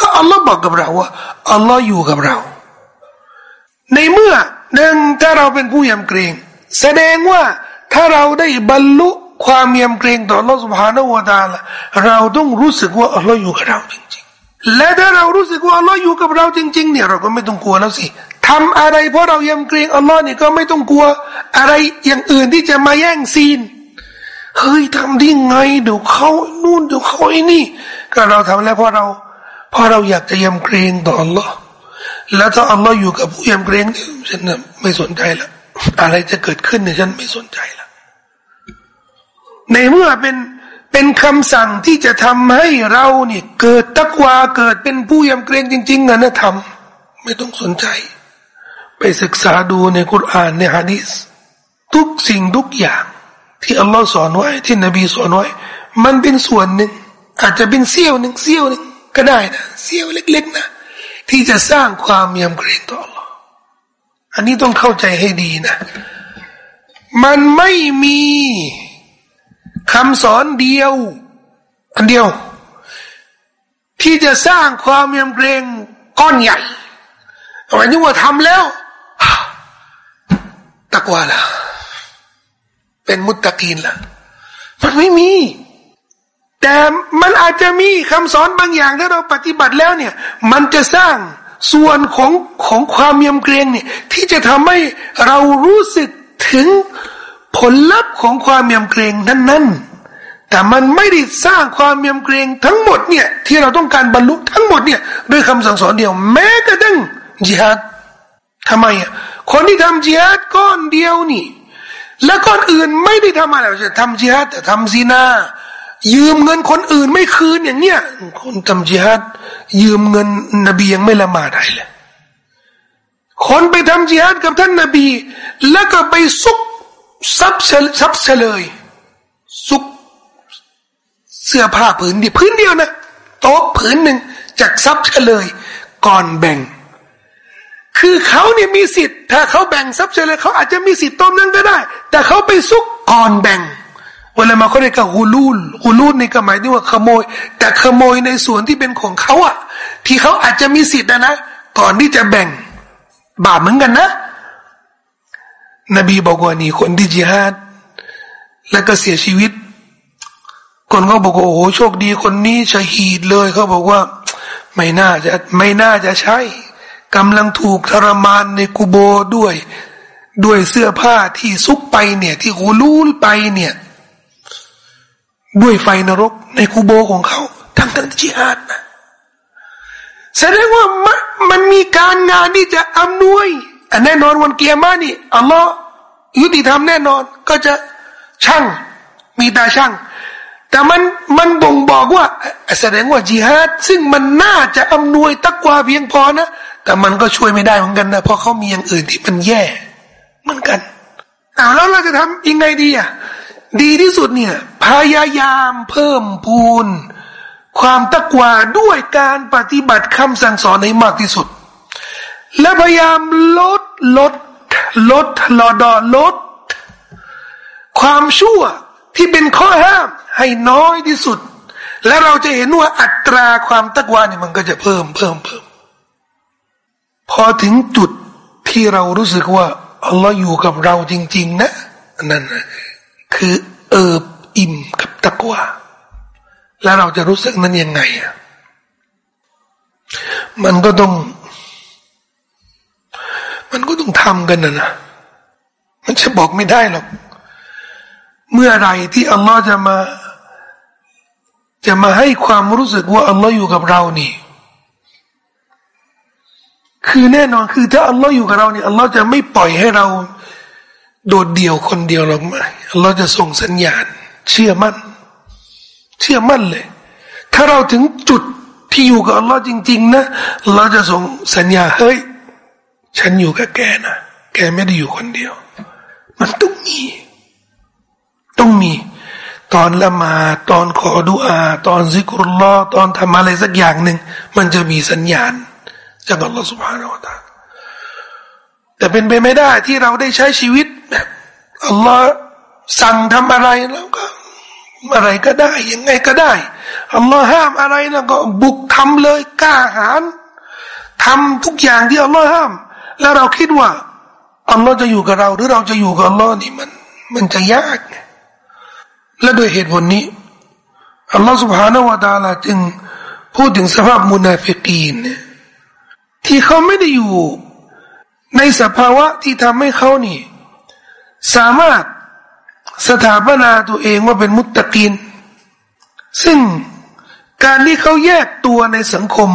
ก็อัลลอฮ์บอกกับเราว่าอัลลอฮ์อยู่กับเรา ในเมื่อ หนึ่งถ้าเราเป็นผู้ยำเกรงแสดงว่าถ้าเราได้บรรลุความยำเกรงต่อลอสุภานุวตาละเราต้องรู้สึกว่าอัลลอฮ์อยู่กับเราจริงๆ และถ้าเรารู้สึกว่าอัลลอฮ์อยู่กับเราจริง ๆ เนี่ยเราก็ไม่ต้องกลัวแล้วสิทำอะไรเพราะเรายำเกรงอัลลอฮ์นี่ก็ไม่ต้องกลัวอะไรอย่างอื่นที่จะมาแย่งซีนเฮ้ยทำได้ไงเดี๋ยวเขานู่นเดี๋ยวเขาไอ้นี่ ก็เราทำแล้วเพราะเราเพราะเราอยากจะยำเกรงต่ออัลลอฮ์ แล้วถ้าอัลลอฮ์อยู่กับผู้ยำเกรงฉันไม่สนใจละอะไรจะเกิดขึ้นเนี่ยฉันไม่สนใจละในเมื่อเป็นเป็นคำสั่งที่จะทำให้เราเนี่ยเกิดตักวาเกิดเป็นผู้ยำเกรงจริง ๆนะนะทำไม่ต้องสนใจ ไปศึกษาดูในคุรานในฮะดีษทุกสิ่งทุกอย่าง ที่อัลลอฮ์สอนไว้ ที่นบีสอนไว้ มันเป็นส่วนหนึ่ง อาจจะเป็นเสี้ยวหนึ่งเสี้ยวหนึ่งก็ได้นะเสี้ยวเล็ก ๆ นะ ที่จะสร้างความยำเกรงต่อ Allah อันนี้ต้องเข้าใจให้ดีนะ มันไม่มีคำสอนเดียว อันเดียว ที่จะสร้างความยำเกรงก้อนใหญ่หมายถึงว่าทำแล้วตักว่าละเป็นมุตตะกีนละมันไม่มี แต่มันอาจจะมีคำสอนบางอย่างถ้าเราปฏิบัติแล้วเนี่ย มันจะสร้างส่วนของของความยำเกรงเนี่ย ที่จะทำให้เรารู้สึกถึงผลลัพธ์ของความยำเกรงนั้นๆ แต่มันไม่ได้สร้างความยำเกรงทั้งหมดเนี่ย ที่เราต้องการบรรลุทั้งหมดเนี่ยด้วยคำสั่งสอนเดียว แม้กระทั่งจิฮัดทำไมอะคนที่ทำจิฮัดก้อนเดียวนี่ แล้วก้อนอื่นไม่ได้ทำอะไรจะทำจิฮัดแต่ทำซีนา ยืมเงินคนอื่นไม่คืนอย่างเนี้ยคนทำจิฮัดยืมเงินนบียังไม่ละหมาดได้เลยคนไปทำจิฮัดกับท่านนบี แล้วก็ไปซุกซับซับเฉลยซุกเสื้อผ้าผืนเดียวผืนเดียวนะโต๊ะผืนหนึ่งจากซับเฉลย ก่อนแบ่ง คือเขาเนี่ยมีสิทธิ์ ถ้าเขาแบ่งทรัพย์สินเลยเขาอาจจะมีสิทธิ์ตอนนั้นก็ได้ แต่เขาไปซุกก่อนแบ่ง เวลามาเขาเรียกว่าฮูลูลฮูลูลในกหมายที่ว่าขโมย แต่ขโมยในส่วนที่เป็นของเขาอะที่เขาอาจจะมีสิทธิ์นะนะก่อนที่จะแบ่งบาปเหมือนกันนะ นบีบอกว่านี่คนที่จิฮาดแล้วก็เสียชีวิต คนเขาบอกว่าโอ้โหโชคดีคนนี้ชหีดเลยเขาบอกว่า ไม่น่าจะไม่น่าจะใช่กำลังถูกทรมานในกุโบด้วย ด้วยเสื้อผ้าที่ซุกไปเนี่ย ที่หูลูลไปเนี่ย ด้วยไฟนรกในคูโบของเขาทั้งทั้งจิฮาดนะแสดงว่ามันมันมีการงานที่จะอำนวยแน่นอนวันเกียร์มานี่อัลลอฮ์ยุติธรรมแน่นอนก็จะช่างมีตาช่างแต่มันมันบ่งบอกว่า แสดงว่าจิฮาดซึ่งมันน่าจะอำนวยตักกว่าเพียงพอนะ แต่มันก็ช่วยไม่ได้เหมือนกันนะเพราะเขามีอย่างอื่นที่มันแย่เหมือนกันอ้าวแล้วเราจะทำยังไงดีอะ ดีที่สุดเนี่ย พยายามเพิ่มพูน ความตะกวาด้วยการปฏิบัติคำสั่งสอนให้มากที่สุด และพยายามลดลด ลดลอดอลด ความชั่วที่เป็นข้อห้ามให้น้อยที่สุด และเราจะเห็นว่าอัตราความตะกวาเนี่ยมันก็จะเพิ่มเพิ่มเพิ่มพอถึงจุดที่เรารู้สึกว่าอัลลอฮ์อยู่กับเราจริง ๆ นะนั่นนะ คือเอิบอิ่มกับตะกวาแล้วเราจะรู้สึกนั้นยังไงอะมันก็ต้อง มันก็ต้องทำกันนะนะมันจะบอกไม่ได้หรอก เมื่อไรที่อัลลอฮ์จะมา จะมาให้ความรู้สึกว่าอัลลอฮ์อยู่กับเรานี่ คือแน่นอนคือถ้าอัลลอฮ์อยู่กับเราเนี่ยอัลลอฮ์จะไม่ปล่อยให้เรา โดดเดี่ยวคนเดียวหรลงมาเราจะส่งสัญญาณ เชื่อมั่น เชื่อมั่นเลย ถ้าเราถึงจุดที่อยู่กับอัลลอฮ์จริง ๆ นะ เราจะส่งสัญญาเฮ้ย ฉันอยู่กับแกนะแกไม่ได้อยู่คนเดียว มันต้องมี ต้องมี ตอนละมา ตอนขอดุอา ตอนซิกรุลลอตอนทำอะไรสักอย่างหนึ่ง มันจะมีสัญญาณ จากอัลลอฮ์สุบฮานาอัลลอฮ์แต่เป็นไปไม่ได้ที่เราได้ใช้ชีวิต อัลลอฮ์สั่งทำอะไรแล้วก็อะไรก็ได้ ยังไงก็ได้อัลลอฮ์ห้ามอะไรนะก็บุกทำเลยกล้าหาญทำทุกอย่างที่อัลลอฮ์ห้าม แล้วเราคิดว่าอัลลอฮ์จะอยู่กับเรา หรือเราจะอยู่กับอัลลอฮ์นี่มันมันจะยากและโดยเหตุผลนี้อัลลอฮ์ سبحانه และ تعالى จึงพูดถึงสภาพมุนาฟิกีนเนี่ยที่เขาไม่ได้อยู่ในสภาวะที่ทำให้เขานี่ สามารถสถาปนาตัวเองว่าเป็นมุตตะกิน ซึ่งการที่เขาแยกตัวในสังคม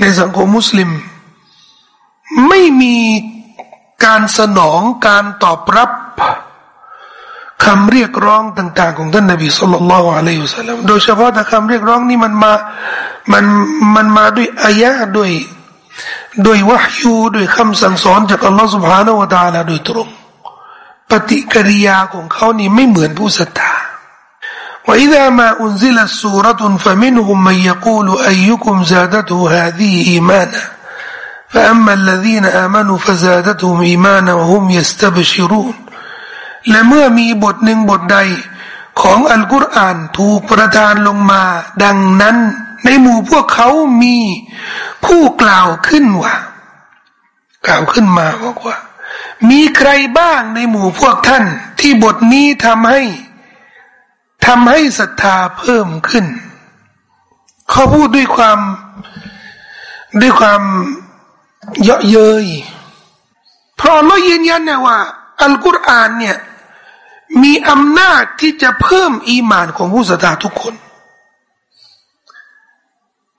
ในสังคมมุสลิม ไม่มีการสนองการตอบรับคำเรียกร้องต่าง ๆ ของท่านนบีสุลต่านละอะลัยฮุสลามโดยเฉพาะแต่คำเรียกร้องนี้มันมามันมันมาด้วยอายะด้วยด้วยวะฮยูด้วยคำสั่งสอนจากอัลลอฮฺ سبحانه และ تعالى โดยตรง ปฏิกิริยาของเขานี่ไม่เหมือนผู้ศรัทธา وإذا ما أنزلت سورة فمنهم من يقول أيكم زادته هذه إيمانا فأما الذين آمنوا فزادتهم إيمانا وهم يستبشرون และเมื่อมีบทหนึ่งบทใด ของอัลกุรอานถูกประทานลงมา ดังนั้นในหมู่พวกเขามีผู้กล่าวขึ้นว่า กล่าวขึ้นมาบอกว่า มีใครบ้างในหมู่พวกท่าน ที่บทนี้ทำให้ทำให้ศรัทธาเพิ่มขึ้น เขาพูดด้วยความด้วยความเยาะเย้ยเพราะเรายืนยันเนี่ยว่า อัลกุรอานเนี่ยมีอำนาจที่จะเพิ่มอีมานของผู้ศรัทธาทุกคน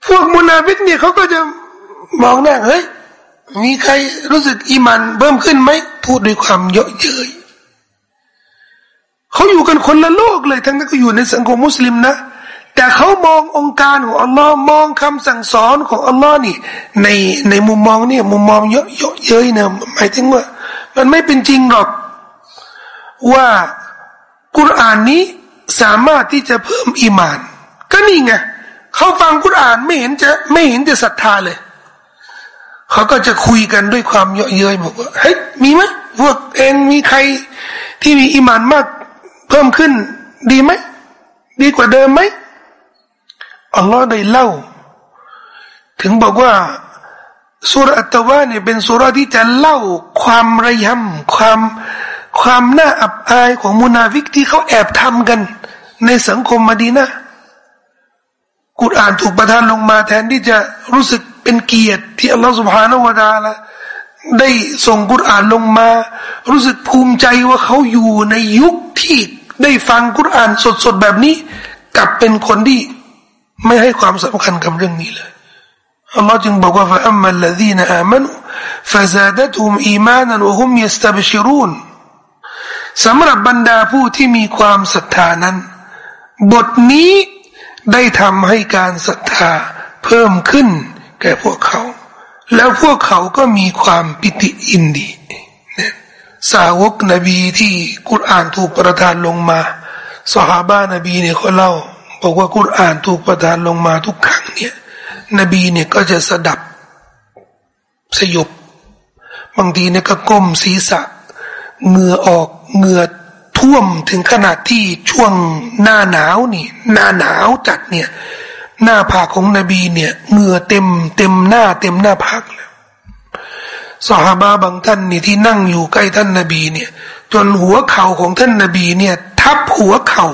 พวกมุนาฟิกเนี่ยเขาก็จะมองหน้าเฮ้ย มีใครรู้สึกอีมันเพิ่มขึ้นไหมพูดด้วยความเยอะเย้ยเขาอยู่กันคนละโลกเลย ทั้งนั้นก็อยู่ในสังคมมุสลิมนะ แต่เขามององค์การของอัลลอฮ์มองคำสั่งสอนของอัลลอฮ์นี่ ในในมุมมองเนี่ยมุมมองเยอะเยอะเย้ยนะหมายถึงว่า มันไม่เป็นจริงหรอก ว่ากุรอานนี้สามารถที่จะเพิ่มอีมาน ก็นี่ไงเขาฟังกุรอานไม่เห็นจะไม่เห็นจะศรัทธาเลย เขาก็จะคุยกันด้วยความเยาะเย้ยบอกว่าเฮ้ยมีไหมพวกเองมีใครที่มีอิมานมากเพิ่มขึ้น ดีไหมดีกว่าเดิมไหมอัลลอฮ์ได้เล่า ถึงบอกว่าสุรอัตวาเนี่ยเป็นสุรที่จะเล่าความระยำความความน่าอับอายของมุนาฟิกที่เขาแอบทำกัน ในสังคมมาดีนะกุรอานถูกประทานลงมาแทนที่จะรู้สึก เป็นเกียรติที่อัลลอฮฺสุบฮานาวะตาละได้ส่งกุรอานลงมา รู้สึกภูมิใจว่าเขาอยู่ในยุคที่ได้ฟังกุรอานสดๆแบบนี้กลับเป็นคนที่ไม่ให้ความสำคัญกับเรื่องนี้เลยอัลลอฮ์จึงบอกว่า فأما الذين آمنوا فزادتهم إيمانا وهم يستبشرون สำหรับบรรดาผู้ที่มีความศรัทธานั้น บทนี้ได้ทำให้การศรัทธาเพิ่มขึ้น แก่พวกเขา แล้วพวกเขาก็มีความปิติอินดีสาวกนบีที่กุรอานถูกประทานลงมาสหาบานบีเนี่ยเขาเล่า บอกว่ากุรอานถูกประทานลงมาทุกครั้งเนี่ย นบีเนี่ยก็จะสดับ สยบบางทีเนี่ยก็ก้มศีรษะเหงื่อออกเหงื่อท่วมถึงขนาดที่ช่วงหน้าหนาวนี่ หน้าหนาวจัดเนี่ย หน้าผากของนบีเนี่ยเหงื่อเต็มเต็มหน้าเต็มหน้าผากแล้วสหาบาบางท่านนี่ที่นั่งอยู่ใกล้ท่านนบีเนี่ย จนหัวเข่าของท่านนบีเนี่ย ทับหัวเข่า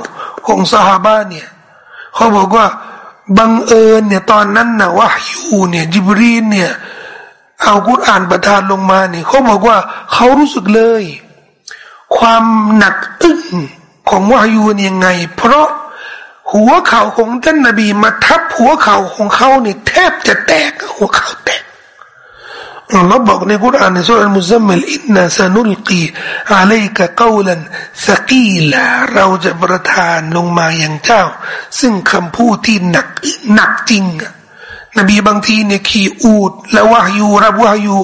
ของสหาบาเนี่ยเขาบอกว่าบังเอิญเนี่ยตอนนั้นนะว่ายูเนี่ยจิบรีนเนี่ยเอากุรอานประทานลงมาเนี่ยเขาบอกว่าเขารู้สึกเลย ความหนักอึ้งของวายูเนี่ยยังไง เพราะ หัวเข่าของท่านนบีมาทับหัวเข่าของเขาเนี่ยแทบจะแตกหัวเข่าแตกอัลลอฮ์บอกในกุรอานในสุรมุซัมมิลإنا سنلقي عليك قولا ثقيلا เราจะประทานลงมาอย่างเจ้า ซึ่งคำพูดที่หนักหนักจริงนบีบางทีเนี่ยขี่อูฐแล้ววายูรับวายู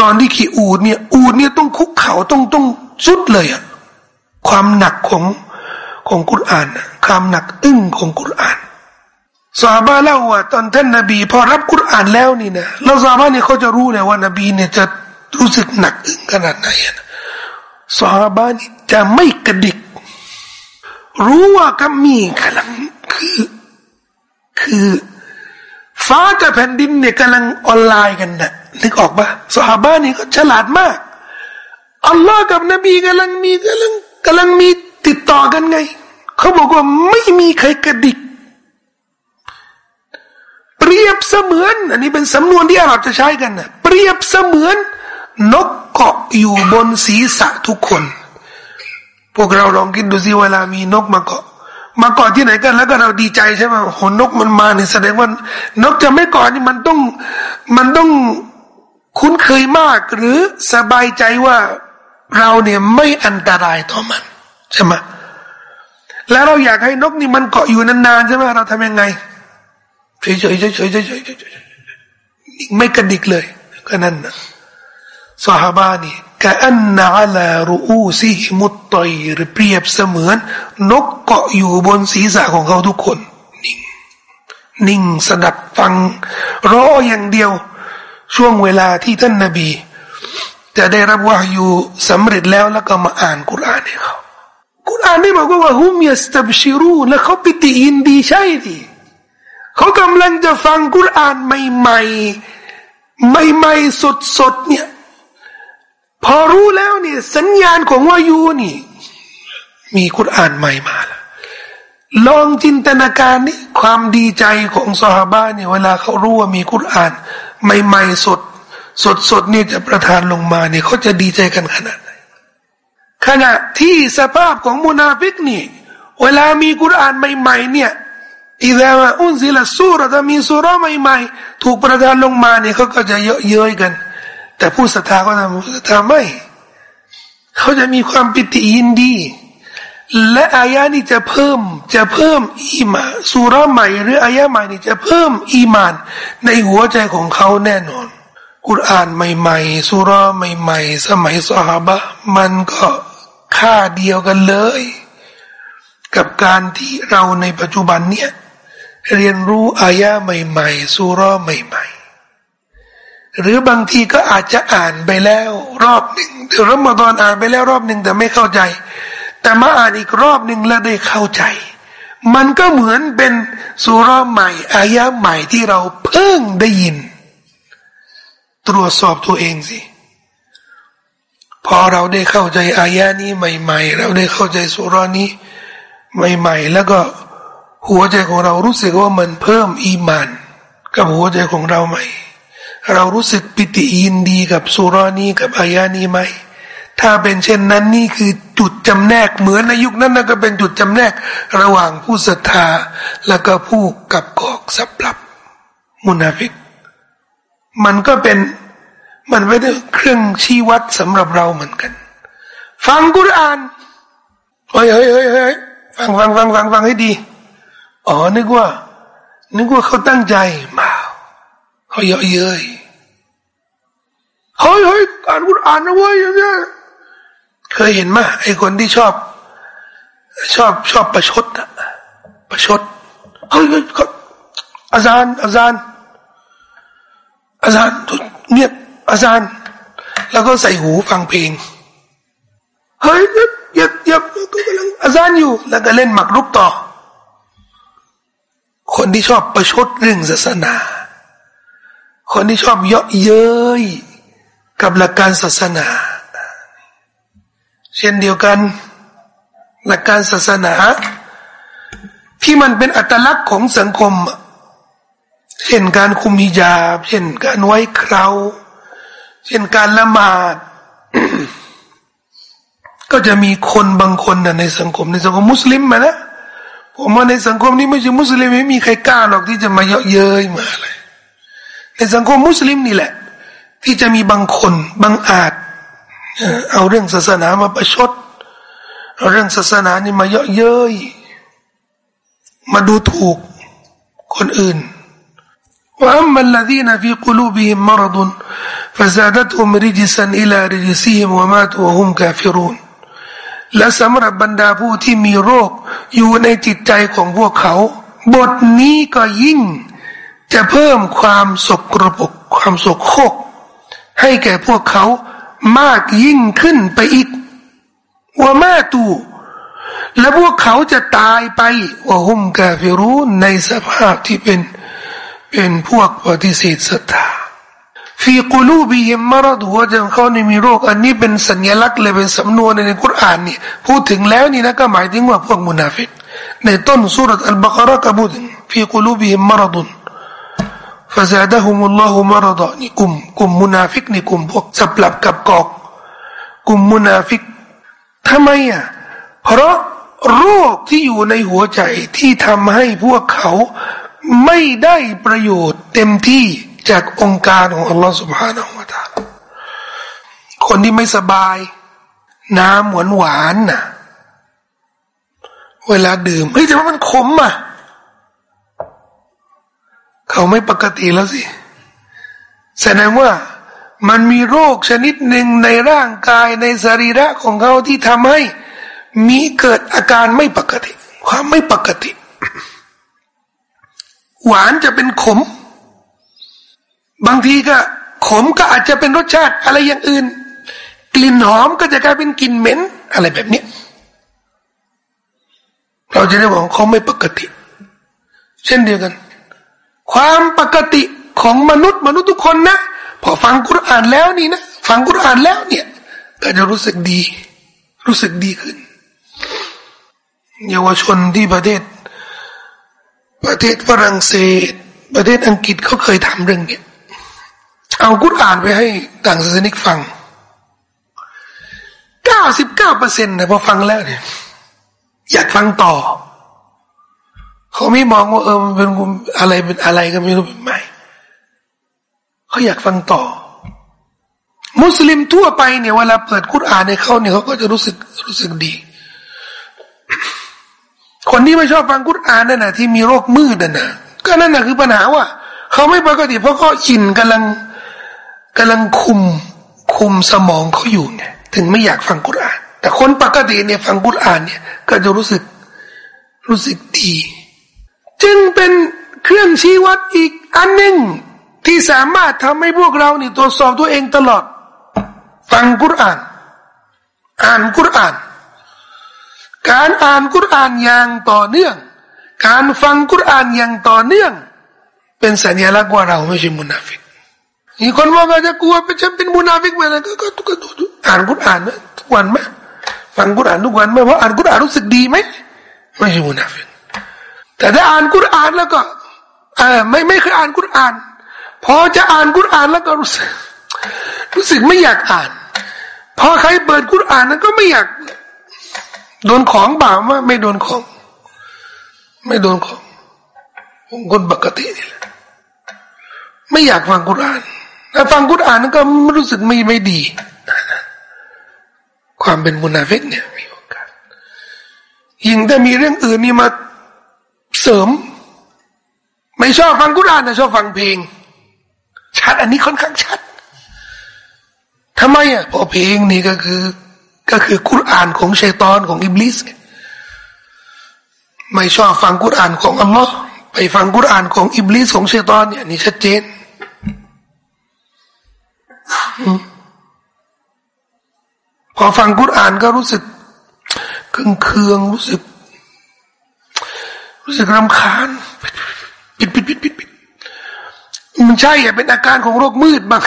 ตอนที่ขี่อูฐเนี่ยอูฐเนี่ยต้องคุกเข่าต้องต้องสุดเลยอะความหนักของ ของกุรอานความหนักอึ้งของกุรอานสาบาเล่าว่าตอนท่านนบี พอรับกุรอานแล้วนี่นะเราสาบาเนี่ยเขาจะรู้เลยว่านบีเนี่ยจะรู้สึกหนักอึ้งขนาดไหนนะสาบานี่จะไม่กระดิก รู้ว่ากัมมีกำลังคือ คือ ฟ้ากับแผ่นดินเนี่ยกำลังออนไลน์กันนะนึกออกปะสาบานี่ก็ฉลาดมากอัลลอฮ์กับนบีกำลังมีกำลังกำลังมีติดต่อกันไง เขาบอกว่าไม่มีใครกระดิก เปรียบเสมือน อันนี้เป็นสำนวนที่อาหรับจะใช้กันนะเปรียบเสมือน นกเกาะอยู่บนศีรษะทุกคน พวกเราลองคิดดูสิเวลามีนกมาเกาะ มาเกาะที่ไหนกัน แล้วก็เราดีใจใช่ไหมโหนกมันมาเนี่ยแสดงว่านกจะไม่เกาะนี่มันต้องมันต้องคุ้นเคยมากหรือสบายใจว่าเราเนี่ยไม่อันตรายต่อมันใช่ไหม แล้วเราอยากให้นกนี่มันเกาะอยู่นานๆใช่ไหมเราทำยังไงเฉยๆเฉยๆเฉยๆเฉยๆไม่กระดิกเลยก็นั่นนะสหบานี่กะอันนาอัลารูอูซิมุตตอยหรือเปรียบเสมือน นกเกาะอยู่บนศีรษะของเขาทุกคน นิ่ง นิ่งสดับฟังรออย่างเดียว ช่วงเวลาที่ท่านนาบี จะได้รับวาอยู่สำเร็จแล้วแล้วก็มาอ่านกุรอานให้เขา กุรอานได้บอกว่าฮุมยัสตับชิรูและเขาปิติยินดีใช่ดิเขากำลังจะฟังกุรอานใหม่ๆ ใหม่ๆสดๆเนี่ย พอรู้แล้วเนี่ยสัญญาณของวายูนี่ มีกุรอานใหม่มาแล้วลองจินตนาการนี่ความดีใจของสหาบ้านเนี่ยเวลาเขารู้ว่ามีกุรอาน ใหม่ๆสด สดๆเนี่ยจะประทานลงมาเนี่ยเขาจะดีใจกันขนาด ขณะที่สภาพของมุนาฟิกนี่ เวลามีกุรานใหม่ๆเนี่ยอีแลมาอุนซิละสูรถ้ามีสุราใหม่ๆ ถูกประทานลงมาเนี่ยเขาก็จะเยอะเย้ยกัน แต่ผู้ศรัทธาก็ทำผู้ศรัทธาไม่ เขาจะมีความปิติยินดี และอายะนี้จะเพิ่มจะเพิ่มอีมาสุราใหม่ หรืออายะใหม่นี่จะเพิ่มอีมาน ในหัวใจของเขาแน่นอน กุรานใหม่ๆสุราใหม่ ๆ สมัยสหบะมันก็ ค่าเดียวกันเลย กับการที่เราในปัจจุบันเนี่ยเรียนรู้อายะใหม่ๆสุรอใหม่ๆ หรือบางทีก็อาจจะอ่านไปแล้วรอบหนึ่งเดี๋ยวรอมฎอนอ่านไปแล้วรอบหนึ่งแต่ไม่เข้าใจ แต่มาอ่านอีกรอบหนึ่งแล้วได้เข้าใจ มันก็เหมือนเป็นสุรอใหม่อายะใหม่ที่เราเพิ่งได้ยิน ตรวจสอบตัวเองสิ พอเราได้เข้าใจอายะนี้ใหม่ ๆ เราได้เข้าใจสุรานี้ใหม่ ๆ แล้วก็หัวใจของเรารู้สึกว่ามันเพิ่มอีมาน กับหัวใจของเราไหม เรารู้สึกปิติยินดีกับสุรานี้กับอายะนี้ไหมถ้าเป็นเช่นนั้นนี่คือจุดจำแนกเหมือนในยุคนั้นก็เป็นจุดจำแนกระหว่างผู้ศรัทธา แล้วก็ผู้กับกอกสับลับมุนาฟิก มันก็เป็น มันไม่ได้เครื่องชี้วัดสำหรับเราเหมือนกัน ฟังกุรอานเฮ้ยเฮ้ยเฮ้ยเฮ้ยฟังฟังฟังฟังฟังให้ดี อ๋อนึกว่า นึกว่าเขาตั้งใจมาเขาเยอะเย้ยเฮ้ยเฮ้ยอ่านกุรอานนะเว้ยอย่างเงี้ยเคยเห็นไหมไอ้คนที่ชอบ ชอบชอบประชดอะประชดเฮ้ยเฮ้ยอาจารย์อาจารย์อาจารย์เงียบ อาจารย์ แล้วก็ใส่หูฟังเพลง เฮ้ยอย่าอย่าก็กำลังอาจารย์อยู่ แล้วก็เล่นหมากรุกต่อ คนที่ชอบประชดเรื่องศาสนา คนที่ชอบเยาะเย้ยกับหลักการศาสนา เช่นเดียวกัน หลักการศาสนา ที่มันเป็นอัตลักษณ์ของสังคม เช่นการคุมฮิญาบเช่นการไว้คราว เช่นการละหมาดก็จะมีคนบางคนนะในสังคมในสังคมมุสลิมมานะผมว่าในสังคมนี้ไม่ใช่มุสลิมไม่มีใครกล้าหรอกที่จะมาเยาะเย้ยมาเลยในสังคมมุสลิมนี่แหละ ที่จะมีบางคนบางอาจเอาเรื่องศาสนามาประชดเอาเรื่องศาสนานี่มาเยาะเย้ยมาดูถูกคนอื่นว่าอัมมัลลดีนฟีกลูบิฮิมมารดุน فزادتهم رجسا إلى رجسهم وماتوا وهم كافرون และสำหรับบรรดาผู้ที่มีโรคอยู่ในจิตใจของพวกเขา บทนี้ก็ยิ่งจะเพิ่มความสกรปรกความสกโคกให้แก่พวกเขามากยิ่งขึ้นไปอีกว่าแม่ตูและพวกเขาจะตายไปว่าหุมกาฟิรูนในสภาพที่เป็นเป็นพวกปฏิเสธศรัทธา في قلوبهم مرض หัวใจของเขานี่มีโรค อันนี้เป็นสัญลักษณ์เลยเป็นสำนวนในกุรอานนี่พูดถึงแล้วนี่นะก็หมายถึงว่าพวกมุนาฟิกในต้นซูเราะฮฺอัลบะเกาะเราะฮฺก็พูดถึงفي قلوبهم مرض فزادهم الله مرضا นี่กลุ่มกลุ่มมุนาฟิกนี่กลุ่มพวกสับปลับกลับกลอก กลุ่มมุนาฟิกทำไมอะเพราะโรคที่อยู่ในหัวใจที่ทำให้พวกเขาไม่ได้ประโยชน์เต็มที่ จากองค์การของอัลลอฮฺสุบฮานาอัลลอฮฺคนที่ไม่สบาย น้ำหวานหวานน่ะ เวลาดื่มเฮ้ยแต่ว่ามันขมอะ เขาไม่ปกติแล้วสิ แสดงว่ามันมีโรคชนิดหนึ่งในร่างกายในสรีระของเขาที่ทำให้ มีเกิดอาการไม่ปกติ ความไม่ปกติ หวานจะเป็นขม บางทีก็ขมก็อาจจะเป็นรสชาติอะไรอย่างอื่น กลิ่นหอมก็จะกลายเป็นกลิ่นเหม็น อะไรแบบนี้ เราจะได้บอกเขาไม่ปกติ เช่นเดียวกัน ความปกติของมนุษย์มนุษย์ทุกคนนะพอฟังกุรอานแล้วนี่นะฟังกุรอานแล้วเนี่ย ก็จะรู้สึกดี รู้สึกดีขึ้น เยาวชนที่ประเทศ ประเทศฝรั่งเศส ประเทศอังกฤษเขาเคยทำเรื่องเนี้ เอากุรอานไปให้ต่างศาสนิกฟังเก้าสิบเก้าเปอร์เซ็นต์นะพอฟังแล้วเนี่ยอยากฟังต่อ เขาไม่มองว่าเออมันเป็นอะไรเป็นอะไรก็ไม่รู้เป็นไม่เขาอยากฟังต่อ มุสลิมทั่วไปเนี่ยเวลาเปิดกุรอานในเขาเนี่ยเขาก็จะรู้สึกรู้สึกดี คนที่ไม่ชอบฟังกุรอานนั่นนะที่มีโรคมืดนั่นนะก็นั่นนะคือปัญหาว่าเขาไม่ปกติเพราะเขาชินกำลัง กำลังคุมคุมสมองเขาอยู่ไงถึงไม่อยากฟังกุรอาน แต่คนปกติเนี่ยฟังกุรอานเนี่ย ก็จะรู้สึกรู้สึกดี จึงเป็นเครื่องชี้วัดอีกอันหนึ่งที่สามารถทำให้พวกเราเนี่ตรวจสอบตัวเองตลอด ฟังกุรอาน อ่านกุรอาน การอ่านกุรอานอย่างต่อเนื่อง การฟังกุรอานอย่างต่อเนื่อง เป็นสัญลักษณ์ว่าเราไม่ใช่มุนาฟิก มีคนว่าจะกลัวเป็นฉันเป็นมุนาฟิกไหมนะก็ก็ก็ดูอ่านกุรอานนะทุกวันไหมฟังกุรอานทุกวันไหมว่าอ่านกุรอานรู้สึกดีไหมไม่ใช่มุนาฟิกแต่ถ้าอ่านกุรอานแล้วก็เออไม่ไม่เคยอ่านกุรอานพอจะอ่านกุรอานแล้วก็รู้สึก รู้สึกไม่อยากอ่าน พอใครเปิดกุรอานนั้นก็ไม่อยาก โดนของบ่าวว่าไม่โดนของ ไม่โดนของคนปกตินี่แหละไม่อยากฟังกุรอาน ถ้าฟังกุรอานนั้นก็รู้สึกไม่ไม่ดี ความเป็นมุนาฟิกเนี่ยมีโอกาสยิ่งถ้ามีเรื่องอื่นนี่มาเสริม ไม่ชอบฟังกุรอานแต่ชอบฟังเพลง ชัดอันนี้ค่อนข้างชัดทำไมอะเพราะเพลงนี่ก็คือ ก็คือกุรอานของชัยตอนของอิบลิสไม่ชอบฟังกุรอานของอัลลอฮ์ไปฟังกุรอานของอิบลิสของชัยตอนเนี่ยนี่ชัดเจน พอฟังกุรอานก็รู้สึกเคืองเคืองรู้สึก รู้สึกรำคาญปิดปิดปิดปิดปิดมันใช่อะเป็นอาการของโรคมืดบาง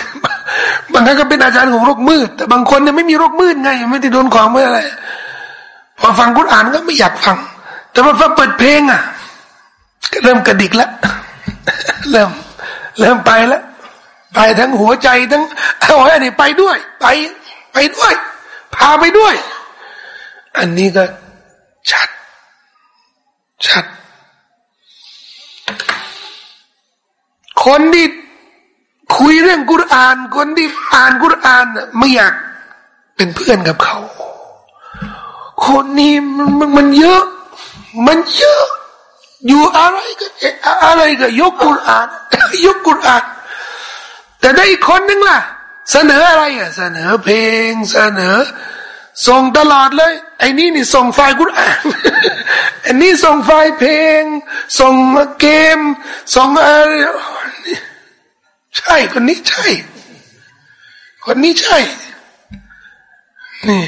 บางครั้งก็เป็นอาการของโรคมืด แต่บางคนเนี่ยไม่มีโรคมืดไง ไม่ได้โดนของไม่อะไรพอฟังกุรอานก็ไม่อยากฟัง แต่พอฟังเปิดเพลงอะก็เริ่มกระดิกแล้วเริ่มเริ่มไปแล้ว ไปทั้งหัวใจทั้งเอาไว้นี่ไปด้วย ไป ไปด้วย พาไปด้วย อันนี้ก็ชัด ชัด คนที่คุยเรื่องกุราน คนที่อ่านกุรานไม่อยากเป็นเพื่อนกับเขา คนนี้มันมันเยอะ มันเยอะ อยู่อะไรก็อะไรก็ยกกุราน ยกกุรอาน แต่ได้อีกคนนึงล่ะ เสนออะไรอะ เสนอเพลง เสนอ ส่งตลอดเลย ไอ้นี่นี่ส่งไฟล์กุรอานอันนี้ส่งไฟล์เพลง ส่งเกม ส่งอะไรใช่คนนี้ใช่ คนนี้ใช่ นี่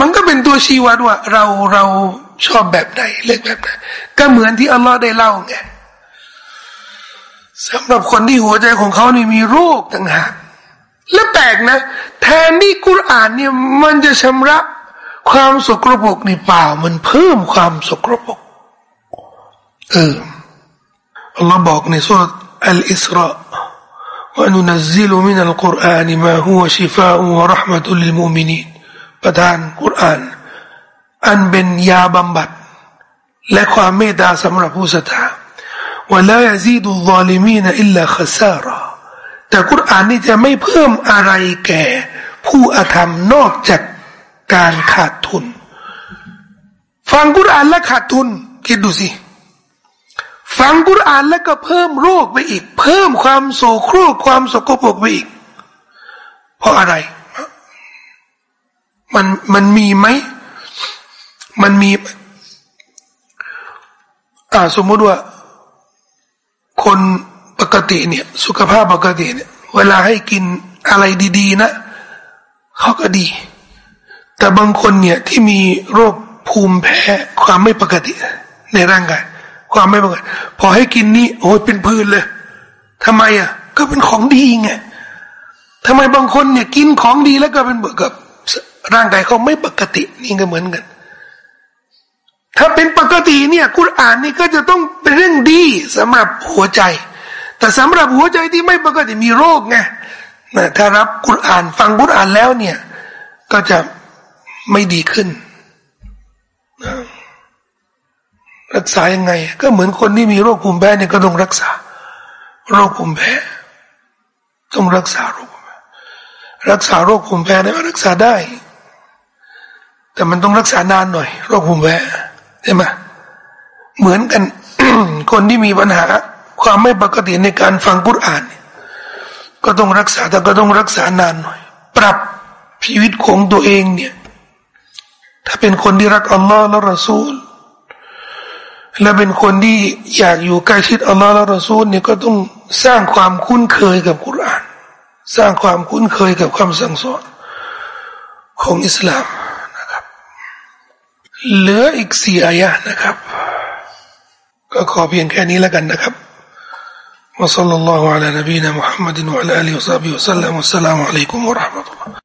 มันก็เป็นตัวชี้วัดว่า เราเราชอบแบบไหนเลือกแบบไหนก็เหมือนที่อัลลอฮ์ได้เล่าไง สำหรับคนที่หัวใจของเขานี่มีโรคต่างหากและแปลกนะ แทนที่กุรานเนี่ยมันจะชำระความสกรปรกในป่ามันเพิ่มความสกรปรกเออเราบอกในสุรอัลอิสราว่านุนซิลมินอัลกุรอานมาฮุวชิฟาอุวะรหมะตุลิมุมินีประทานกุรอาน อันเป็นยาบำบัด และความเมตตาสำหรับผู้ศรัทธา ว่าแล้วจาซีดุลซอลิมีนอิลลาคซาระแต่กุรอานนี่จะไม่เพิ่มอะไรแก่ ผู้อธรรมนอกจากการขาดทุน ฟังกุรอานและขาดทุน คิดดูสิฟังกุรอานแล้วก็เพิ่มโรคไปอีก เพิ่มความโศโครกความสกปรกไปอีก เพราะอะไร มันมันมีไหม มันมี อ่าสมมติว่า คนปกติเนี่ย สุขภาพปกติเนี่ย เวลาให้กินอะไรดีๆนะเขาก็ดี แต่บางคนเนี่ยที่มีโรคภูมิแพ้ความไม่ปกติ ในร่างกายความไม่ปกติพอให้กินนี่โอ้ยเป็นพื้นเลยทำไมอะ ก็เป็นของดีไงทำไมบางคนเนี่ย กินของดีแล้วก็เป็นเบิกกับร่างกายเขาไม่ปกติ นี่ก็เหมือนกัน ถ้าเป็นปกติเนี่ยกุรอานนี่ก็จะต้องเป็นเรื่องดีสำหรับหัวใจ แต่สำหรับหัวใจที่ไม่ปกติมีโรคไงนะถ้ารับกุรอานฟังกุรอานแล้วเนี่ย ก็จะไม่ดีขึ้นรักษายังไง ก็เหมือนคนที่มีโรคภูมิแพ้เนี่ยก็ต้องรักษา โรคภูมิแพ้ต้องรักษาโรครักษาโรคภูมิแพ้เนี่ยรักษาได้ แต่มันต้องรักษานานหน่อย โรคภูมิแพ้ ใช่ไหมเหมือนกัน คนที่มีปัญหา ความไม่ปกติในการฟังกุรอาน ก็ต้องรักษาแต่ก็ต้องรักษานานหน่อย ปรับชีวิตของตัวเองเนี่ย ถ้าเป็นคนที่รักอัลลอฮ์และรอซูล และเป็นคนที่อยากอยู่ใกล้ชิดอัลลอฮ์และรอซูลเนี่ยก็ต้องสร้างความคุ้นเคยกับกุรอาน สร้างความคุ้นเคยกับคำสั่งสอนของอิสลาม เหลืออีกสี่อายะนะครับ ก็ขอเพียงแค่นี้แล้วกันนะครับ وصلى الله على نبينا محمد وعلى آله وصحبه وسلم والسلام عليكم ورحمة الله